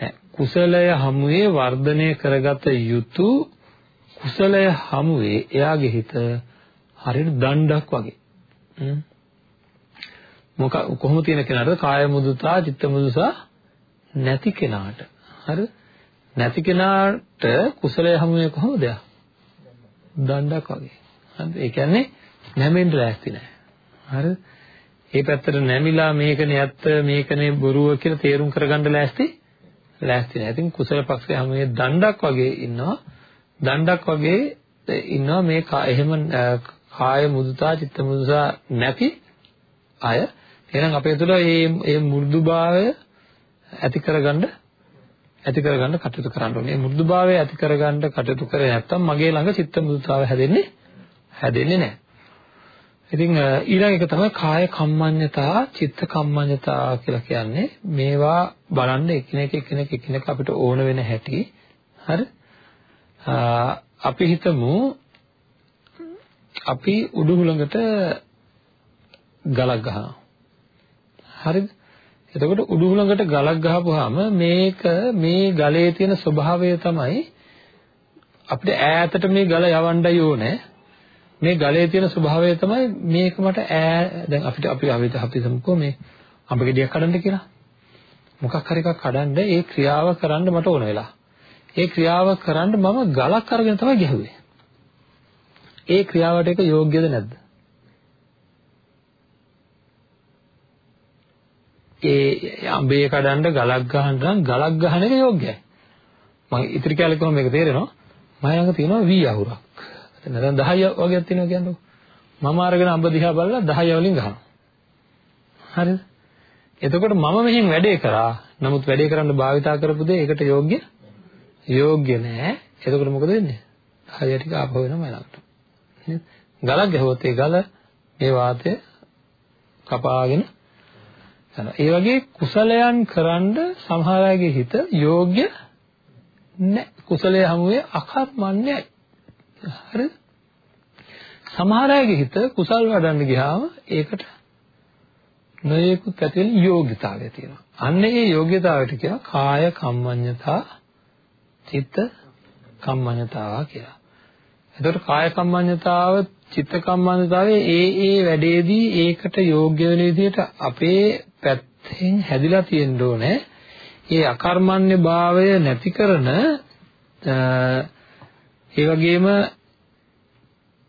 නැහැ කුසලය හමුවේ වර්ධනය කරගත යුතු කුසලය හමුවේ එයාගේ හිත හරියට දණ්ඩක් වගේ. මොක කොහොම තියෙන කෙනාට කාය මුදුතා චිත්ත මුදුසා නැති කෙනාට. හරි නැති කෙනාට කුසලය හමුවේ කොහොමද දණ්ඩක් වගේ. හරි ඒ කියන්නේ නැමෙන්න ලෑස්ති නැහැ හරිද? ඒ පැත්තට නැමිලා මේකනේ ඇත්ත මේකනේ බොරුව කියලා තේරුම් කරගන්න ලෑස්ති ලෑස්ති නැහැ. ඉතින් කුසල පක්ෂයේ හැම මේ දණ්ඩක් වගේ ඉන්නවා. දණ්ඩක් වගේ ඉන්නවා මේ එහෙම කාය මුදුතා චිත්ත මුදුතා නැති අය. එහෙනම් අපේ තුල මේ මේ මෘදුභාවය ඇති කරගන්න ඇති කරගන්න කටයුතු කරන්න ඕනේ. මේ මෘදුභාවය ඇති කරගන්න කටයුතු කරේ නැත්නම් මගේ ළඟ චිත්ත මුදුතාව හැදෙන්නේ හැදෙන්නේ නැහැ. ඉතින් ඊළඟ එක තමයි කාය කම්මඤ්ඤතා, චිත්ත කම්මඤ්ඤතා කියලා කියන්නේ මේවා බලන්න එකිනෙක එකිනෙක එකිනෙක අපිට ඕන වෙන හැටි. හරි? අපි හිතමු අපි උඩුහුලඟට ගලක් ගහනවා. හරිද? එතකොට උඩුහුලඟට ගලක් ගහපුවාම මේක මේ ගලේ තියෙන ස්වභාවය තමයි අපිට ඈතට මේ ගල යවන්නයි ඕනේ. මේ ගලේ තියෙන ස්වභාවය තමයි මේක මට ඈ දැන් අපිට අපි අපි හිතමුකෝ මේ අඹ ගෙඩියක් කඩන්න කියලා. මොකක් හරි එකක් කඩන්න ඒ ක්‍රියාව කරන්න මට ඕන වෙලා. ඒ ක්‍රියාව කරන්න මම ගලක් අරගෙන තමයි ගැහුවේ. ඒ ක්‍රියාවට එක යෝග්‍යද නැද්ද? ඒ අඹේ කඩන්න ගලක් ගහන්න නම් ගලක් ගහන එක යෝග්‍යයි. මම ඉතිරි කාලේ කොහොම මේක තේරෙනවා? මම ළඟ තියෙනවා වී අහුරක්. නැත්නම් 10 වගේක් තියෙනවා කියන්නකො. මම අරගෙන අඹ දිහා බලලා 10 වලින් ගහනවා. හරිද? එතකොට මම මෙහෙන් වැඩේ කරා. නමුත් වැඩේ කරන්න භාවිතා කරපු දේ ඒකට යෝග්‍ය යෝග්‍ය නෑ. එතකොට මොකද වෙන්නේ? 10 ටික ආපහු වෙනවා ළඟට. නේද? ගලක් ගැහුවොත් ඒ ගල මේ වාතය කපාගෙන යනවා. ඒ වගේ කුසලයන් කරන්න සමහර අයගේ හිත යෝග්‍ය නැහැ. කුසලයේ හැමුවේ අකර්මණ්‍යයි. හරි සමහර අයගේ හිත කුසල් වඩන්න ගියාම ඒකට නොයෙකුත් ඇති වෙන යෝග්‍යතාවය තියෙනවා. අන්න ඒ යෝග්‍යතාවයට කියනවා කාය කම්මඤ්ඤතා චිත්ත කම්මඤ්ඤතාව කියලා. එතකොට කාය කම්මඤ්ඤතාව චිත්ත කම්මඤ්ඤතාවේ ඒ ඒ වැඩේදී ඒකට යෝග්‍ය වෙන විදිහට අපේ පැත්තෙන් හැදිලා තියෙන්න ඕනේ. ඒ අකර්මණ්‍ය භාවය නැති කරන ඒ වගේම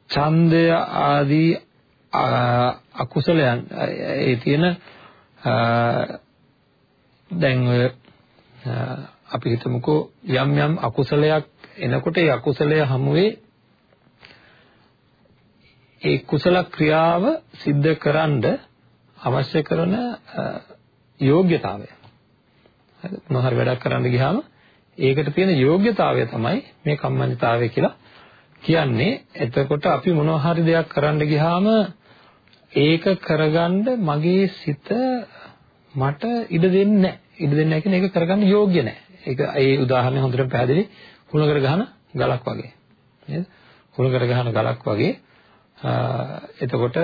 ඡන්දය ආදී අකුසලයන් ඒ තියෙන දැන් ඔය අපි හිතමුකෝ යම් යම් අකුසලයක් එනකොට ඒ අකුසලය හමුවේ ඒ කුසල ක්‍රියාව සිද්ධ කරන්න අවශ්‍ය කරන යෝග්‍යතාවය. හරි මොනවාරි වැඩක් කරන්න ගියාම ඒකට තියෙන යෝග්‍යතාවය තමයි මේ කම්මඤ්ඤතාවය කියලා කියන්නේ. එතකොට අපි මොනවාරි දෙයක් කරන්න ගියාම ඒක කරගන්න මගේ සිත මට ඉඩ දෙන්නේ නැහැ. ඉඩ දෙන්නේ නැහැ කියන්නේ ඒක කරගන්න යෝග්‍ය නැහැ. ඒක ඒ උදාහරණය හොඳට පැහැදිලි. හුණකර ගහන ගලක් වගේ. නේද? හුණකර ගහන ගලක් වගේ එතකොට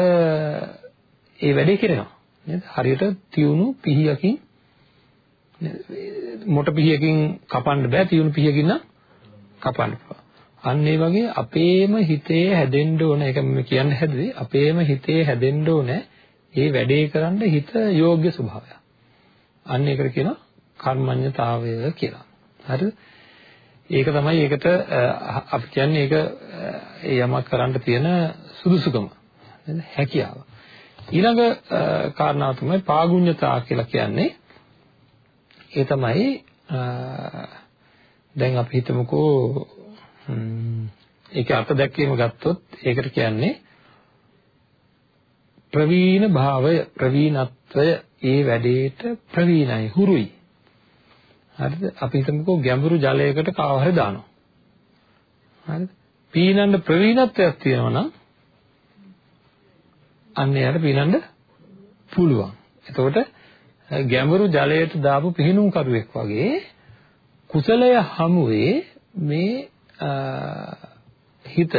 ඒ වැඩේ කරනවා. නේද? හරියට තියුණු පිහියකින් මොට පිහියකින් කපන්න බෑ තියුණු පිහියකින් නම් කපන්න පුළුවන්. අන්න ඒ වගේ අපේම හිතේ හැදෙන්න ඕන ඒක මම කියන්න හැදුවේ අපේම හිතේ හැදෙන්න ඕන ඒ වැඩේ කරන්න හිත යෝග්‍ය ස්වභාවය. අන්න ඒකට කියනවා කර්මඤ්ඤතාවය කියලා. හරිද? ඒක තමයි ඒකට අපි කියන්නේ ඒක යමක් කරන්න තියෙන සුදුසුකම. නේද? හැකියාව. ඊළඟ කාරණාව තමයි පාගුඤ්ඤතා කියලා කියන්නේ. ඒ තමයි දැන් අපි හිතමුකෝ ඒකේ අර්ථ දැක්වීම ගත්තොත් ඒකට කියන්නේ ප්‍රවීණ භාවය ප්‍රවීණත්වය ඒ වැඩේට ප්‍රවීණයි හුරුයි හරිද අපි හිතමුකෝ ගැඹුරු ජලයකට කාව හරි දානවා හරිද පීනන්න ප්‍රවීණත්වයක් තියෙනවා නම් අන්න එයාට පීනන්න පුළුවන් එතකොට ගැඹුරු ජලයට දාපු පිහිනුම් කරුවෙක් වගේ කුසලය හමුවේ මේ හිත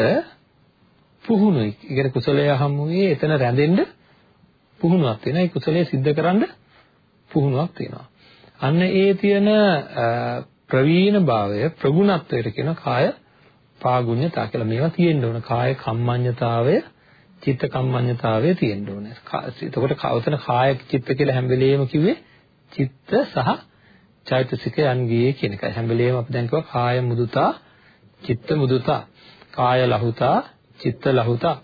පුහුණුයි. ඒ කියන්නේ කුසලය හමුවේ එතන රැඳෙන්න පුහුණුවක් තියෙනවා. ඒ කුසලය સિદ્ધ කරන්න පුහුණුවක් තියෙනවා. අන්න ඒ තියෙන ප්‍රවීණ භාවය ප්‍රගුණත්වයට කියන කාය පාගුණ්‍යතා කියලා මේවා තියෙන්න ඕන. කාය කම්මඤ්ඤතාවය, චිත්ත කම්මඤ්ඤතාවය තියෙන්න ඕන. එතකොට කවතන කාය චිත්ත කියලා හැම වෙලෙම කිව්වේ චිත්ත සහ චෛතසිකයන්ගේ කියන එකයි. හැම වෙලෙම අපි දැන් කිව්වා කාය මුදුතා චිත්ත මුදුතා කාය ලහුතා චිත්ත ලහුතා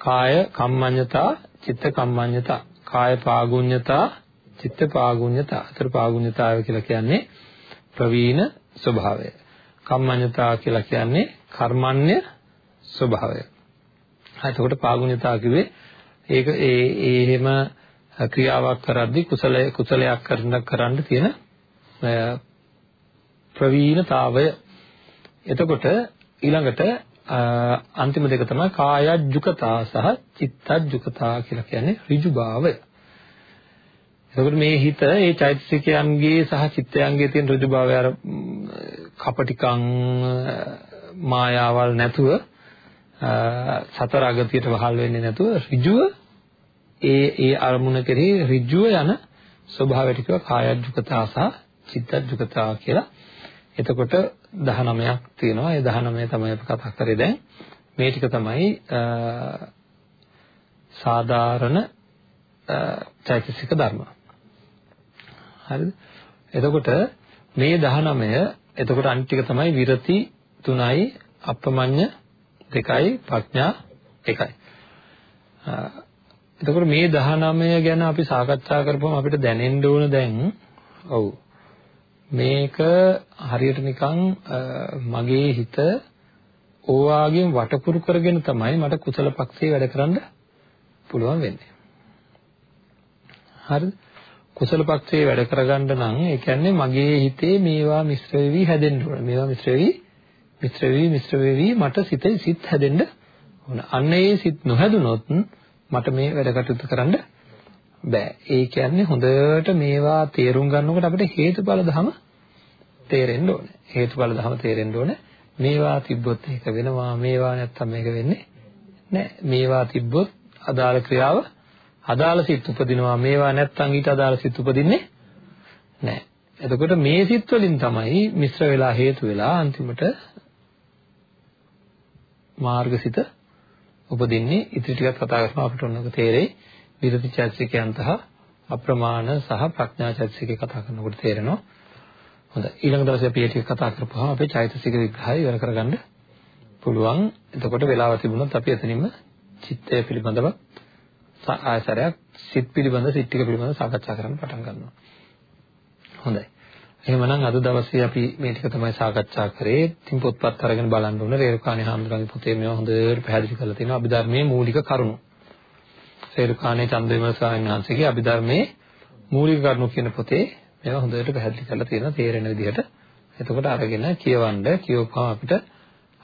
කාය කම්මඤ්ඤතා චිත්ත කම්මඤ්ඤතා කාය පාගුඤ්ඤතා චිත්ත පාගුඤ්ඤතා අතර පාගුඤ්ඤතාවය කියලා කියන්නේ ප්‍රවීණ ස්වභාවය කම්මඤ්ඤතා කියලා කියන්නේ කර්මන්නේ ස්වභාවය හරි එතකොට පාගුඤ්ඤතා කිව්වේ ඒක ඒ ඒ එහෙම ක්‍රියාවක් කරද්දී කුසලයේ කුසලයක් කරන කරන්න තියෙන ප්‍රවීණතාවය එතකොට ඊළඟට අන්තිම දෙක තමයි කායජ්ජුකතා සහ චිත්තජ්ජුකතා කියලා කියන්නේ ඍජුභාවය. එතකොට මේ හිත ඒ චෛතසිකයන්ගේ සහ චිත්තයන්ගේ තියෙන ඍජුභාවය අර කපටිකම් මායාවල් නැතුව සතර අගතියට වහල් වෙන්නේ නැතුව ඍජුව ඒ ඒ අරමුණ කෙරෙහි ඍජුව යන ස්වභාවයට කියව කායජ්ජුකතා සහ චිත්තජ්ජුකතා කියලා. එතකොට 19ක් තියෙනවා. ඒ 19 තමයි අපි කතා කරේ දැන්. මේ ටික තමයි සාධාරණ චෛතසික ධර්ම. හරිද? එතකොට මේ 19 එතකොට අනිත් ටික තමයි විරති 3යි අප්‍රමඤ්ඤ 2යි ප්‍රඥා 1යි. එතකොට මේ 19 ගැන අපි සාකච්ඡා කරපුවම අපිට දැනෙන්න ඕන දැන් ඔව් මේක හරියට නිකන් මගේ හිත ඕවාගෙන් වටකුරු කරගෙන තමයි මට කුසල පක්ෂේ වැඩ කරන්න පුළුවන් වෙන්නේ. හරිද? කුසල පක්ෂේ වැඩ කරගන්න නම් ඒ කියන්නේ මගේ හිතේ මේවා මිශ්‍ර වෙවි හැදෙන්න ඕන. මේවා මිශ්‍ර වෙවි මිශ්‍ර වෙවි මිශ්‍ර වෙවි මට සිත සිත් හැදෙන්න ඕන. අන්න ඒ සිත් නොහැදුනොත් මට මේ වැඩ කටයුතු කරන්න බෑ. ඒ කියන්නේ හොඳට මේවා තේරුම් ගන්නකොට අපිට හේතුඵල ධම තේරෙන්න ඕනේ. හේතුඵල ධම තේරෙන්න ඕනේ. මේවා තිබ්බොත් ඒක වෙනවා. මේවා නැත්තම් මේක වෙන්නේ නෑ. මේවා තිබ්බොත් අදාළ ක්‍රියාව අදාළ සිත් උපදිනවා. මේවා නැත්තම් ඊට අදාළ සිත් උපදින්නේ නෑ. එතකොට මේ සිත් වලින් තමයි මිශ්‍ර වෙලා හේතු වෙලා අන්තිමට මාර්ගසිත උපදින්නේ ඉතිරි ටිකක් කතා කරලා අපිට ඔන්නක තේරෙයි විරති චෛතසිකයන්තහ අප්‍රමාණ සහ ප්‍රඥා චෛතසිකේ කතා කරනකොට තේරෙනවා. හොඳයි. ඊළඟ දවසේ අපි ඒ ටික කතා කරපුවාම අපේ චෛතසික විග්‍රහය ඉවර කරගන්න පුළුවන්. එතකොට වෙලාව තිබුණොත් අපි එතනින්ම චිත්තය පිළිබඳව ආයසරයක් සිත් පිළිබඳ සිත් ටික පිළිබඳ සාකච්ඡා කරන්න පටන් ගන්නවා. හොඳයි. එහෙමනම් අද දවසේ අපි මේ ටික තමයි සාකච්ඡා කරේ. ඉතින් පොත්පත් අරගෙන බලන්න ඕන රේරුකාණේ හාමුදුරන්ගේ පොතේ මේවා හොඳට පැහැදිලි කරලා තියෙනවා අභිධර්මයේ මූලික කරුණු. රේරුකාණේ චන්දවිමල ස්වාමීන් වහන්සේගේ අභිධර්මයේ මූලික කරුණු කියන පොතේ මේවා හොඳට පැහැදිලි කරලා තියෙනවා තේරෙන විදිහට. එතකොට අරගෙන කියවන්න කියවපුවම අපිට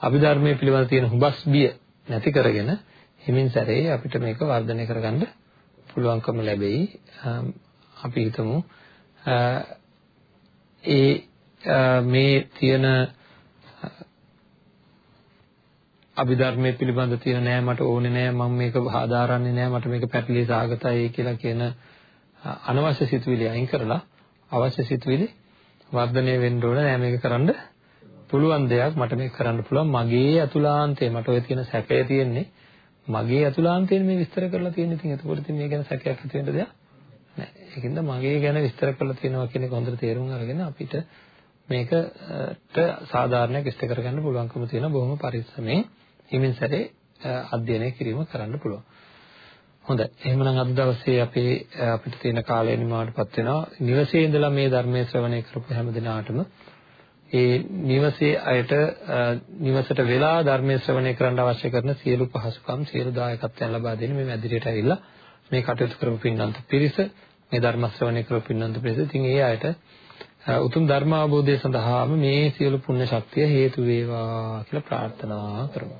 අභිධර්මයේ පිළිබඳ තියෙන හුබස් බිය නැති කරගෙන හිමින් සැරේ අපිට මේක වර්ධනය කරගන්න පුළුවන්කම ලැබෙයි. අපි හිතමු ඒ මේ තියෙන අභිධර්මයේ පිළිබඳ තියෙන නෑ මට ඕනේ නෑ මම මේක ආදාරන්නේ නෑ මට මේක පැටලී සාගතයි කියලා කියන අනවශ්‍ය සිතුවිලි අයින් කරලා අවශ්‍ය සිතුවිලි වර්ධනය වෙන්න ඕන. නෑ මේක කරන්න පුළුවන් දෙයක්. මට මේක කරන්න පුළුවන්. මගේ අතුලාන්තේ මට ඔය තියෙන සැකය තියෙන්නේ. මගේ අතුලාන්තයෙන් මේ විස්තර කරලා තියෙන ඉතින් එතකොට ඉතින් මේ ගැන සැකයක් ඇති වෙන්න දෙයක් නෑ. ඒකින්ද මගේ ගැන විස්තර කරලා තියෙනවා කියන එක හොඳට තේරුම් අරගෙන අපිට මේකට සාධාරණයක් ඉෂ්ට කරගන්න පුළුවන්කම තියෙන බොහොම පරිස්සමෙන් හිමින් සැරේ අධ්‍යයනය කිරීම කරන්න පුළුවන්. හොඳයි. එහෙමනම් අද දවසේ අපේ අපිට තියෙන කාලය නිමාවටපත් වෙනවා. නිවසේ ඉඳලා මේ ධර්මයේ ශ්‍රවණය කරපු හැම දිනාටම ඒ නිවසේ අයට නිවසට වෙලා ධර්මයේ ශ්‍රවණය කරන්න අවශ්‍ය කරන සියලු පහසුකම් සියලු දායකත්වයන් ලබා දෙන මේ මැදිරියට ඇවිල්ලා මේ කටයුතු කරපු පින්නන්ත පිරිස මේ ධර්ම ශ්‍රවණය කරපු පින්නන්ත පිරිස ඉතින් ඒ අයට උතුම් ධර්ම අවබෝධය සඳහාම මේ සියලු පුණ්‍ය ශක්තිය හේතු වේවා කියලා ප්‍රාර්ථනා කරමු.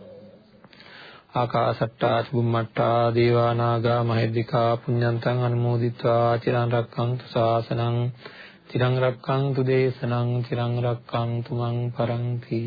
ආකාසට්ටා චුම්මට්ටා දේවා නාග මහිද්దికා පුඤ්ඤන්තං අනුමෝදිත්වා චිරන් රක්ඛන්තු ශාසනං චිරං රක්ඛන්තු දේශනං චිරං රක්ඛන්තු මං පරන්ති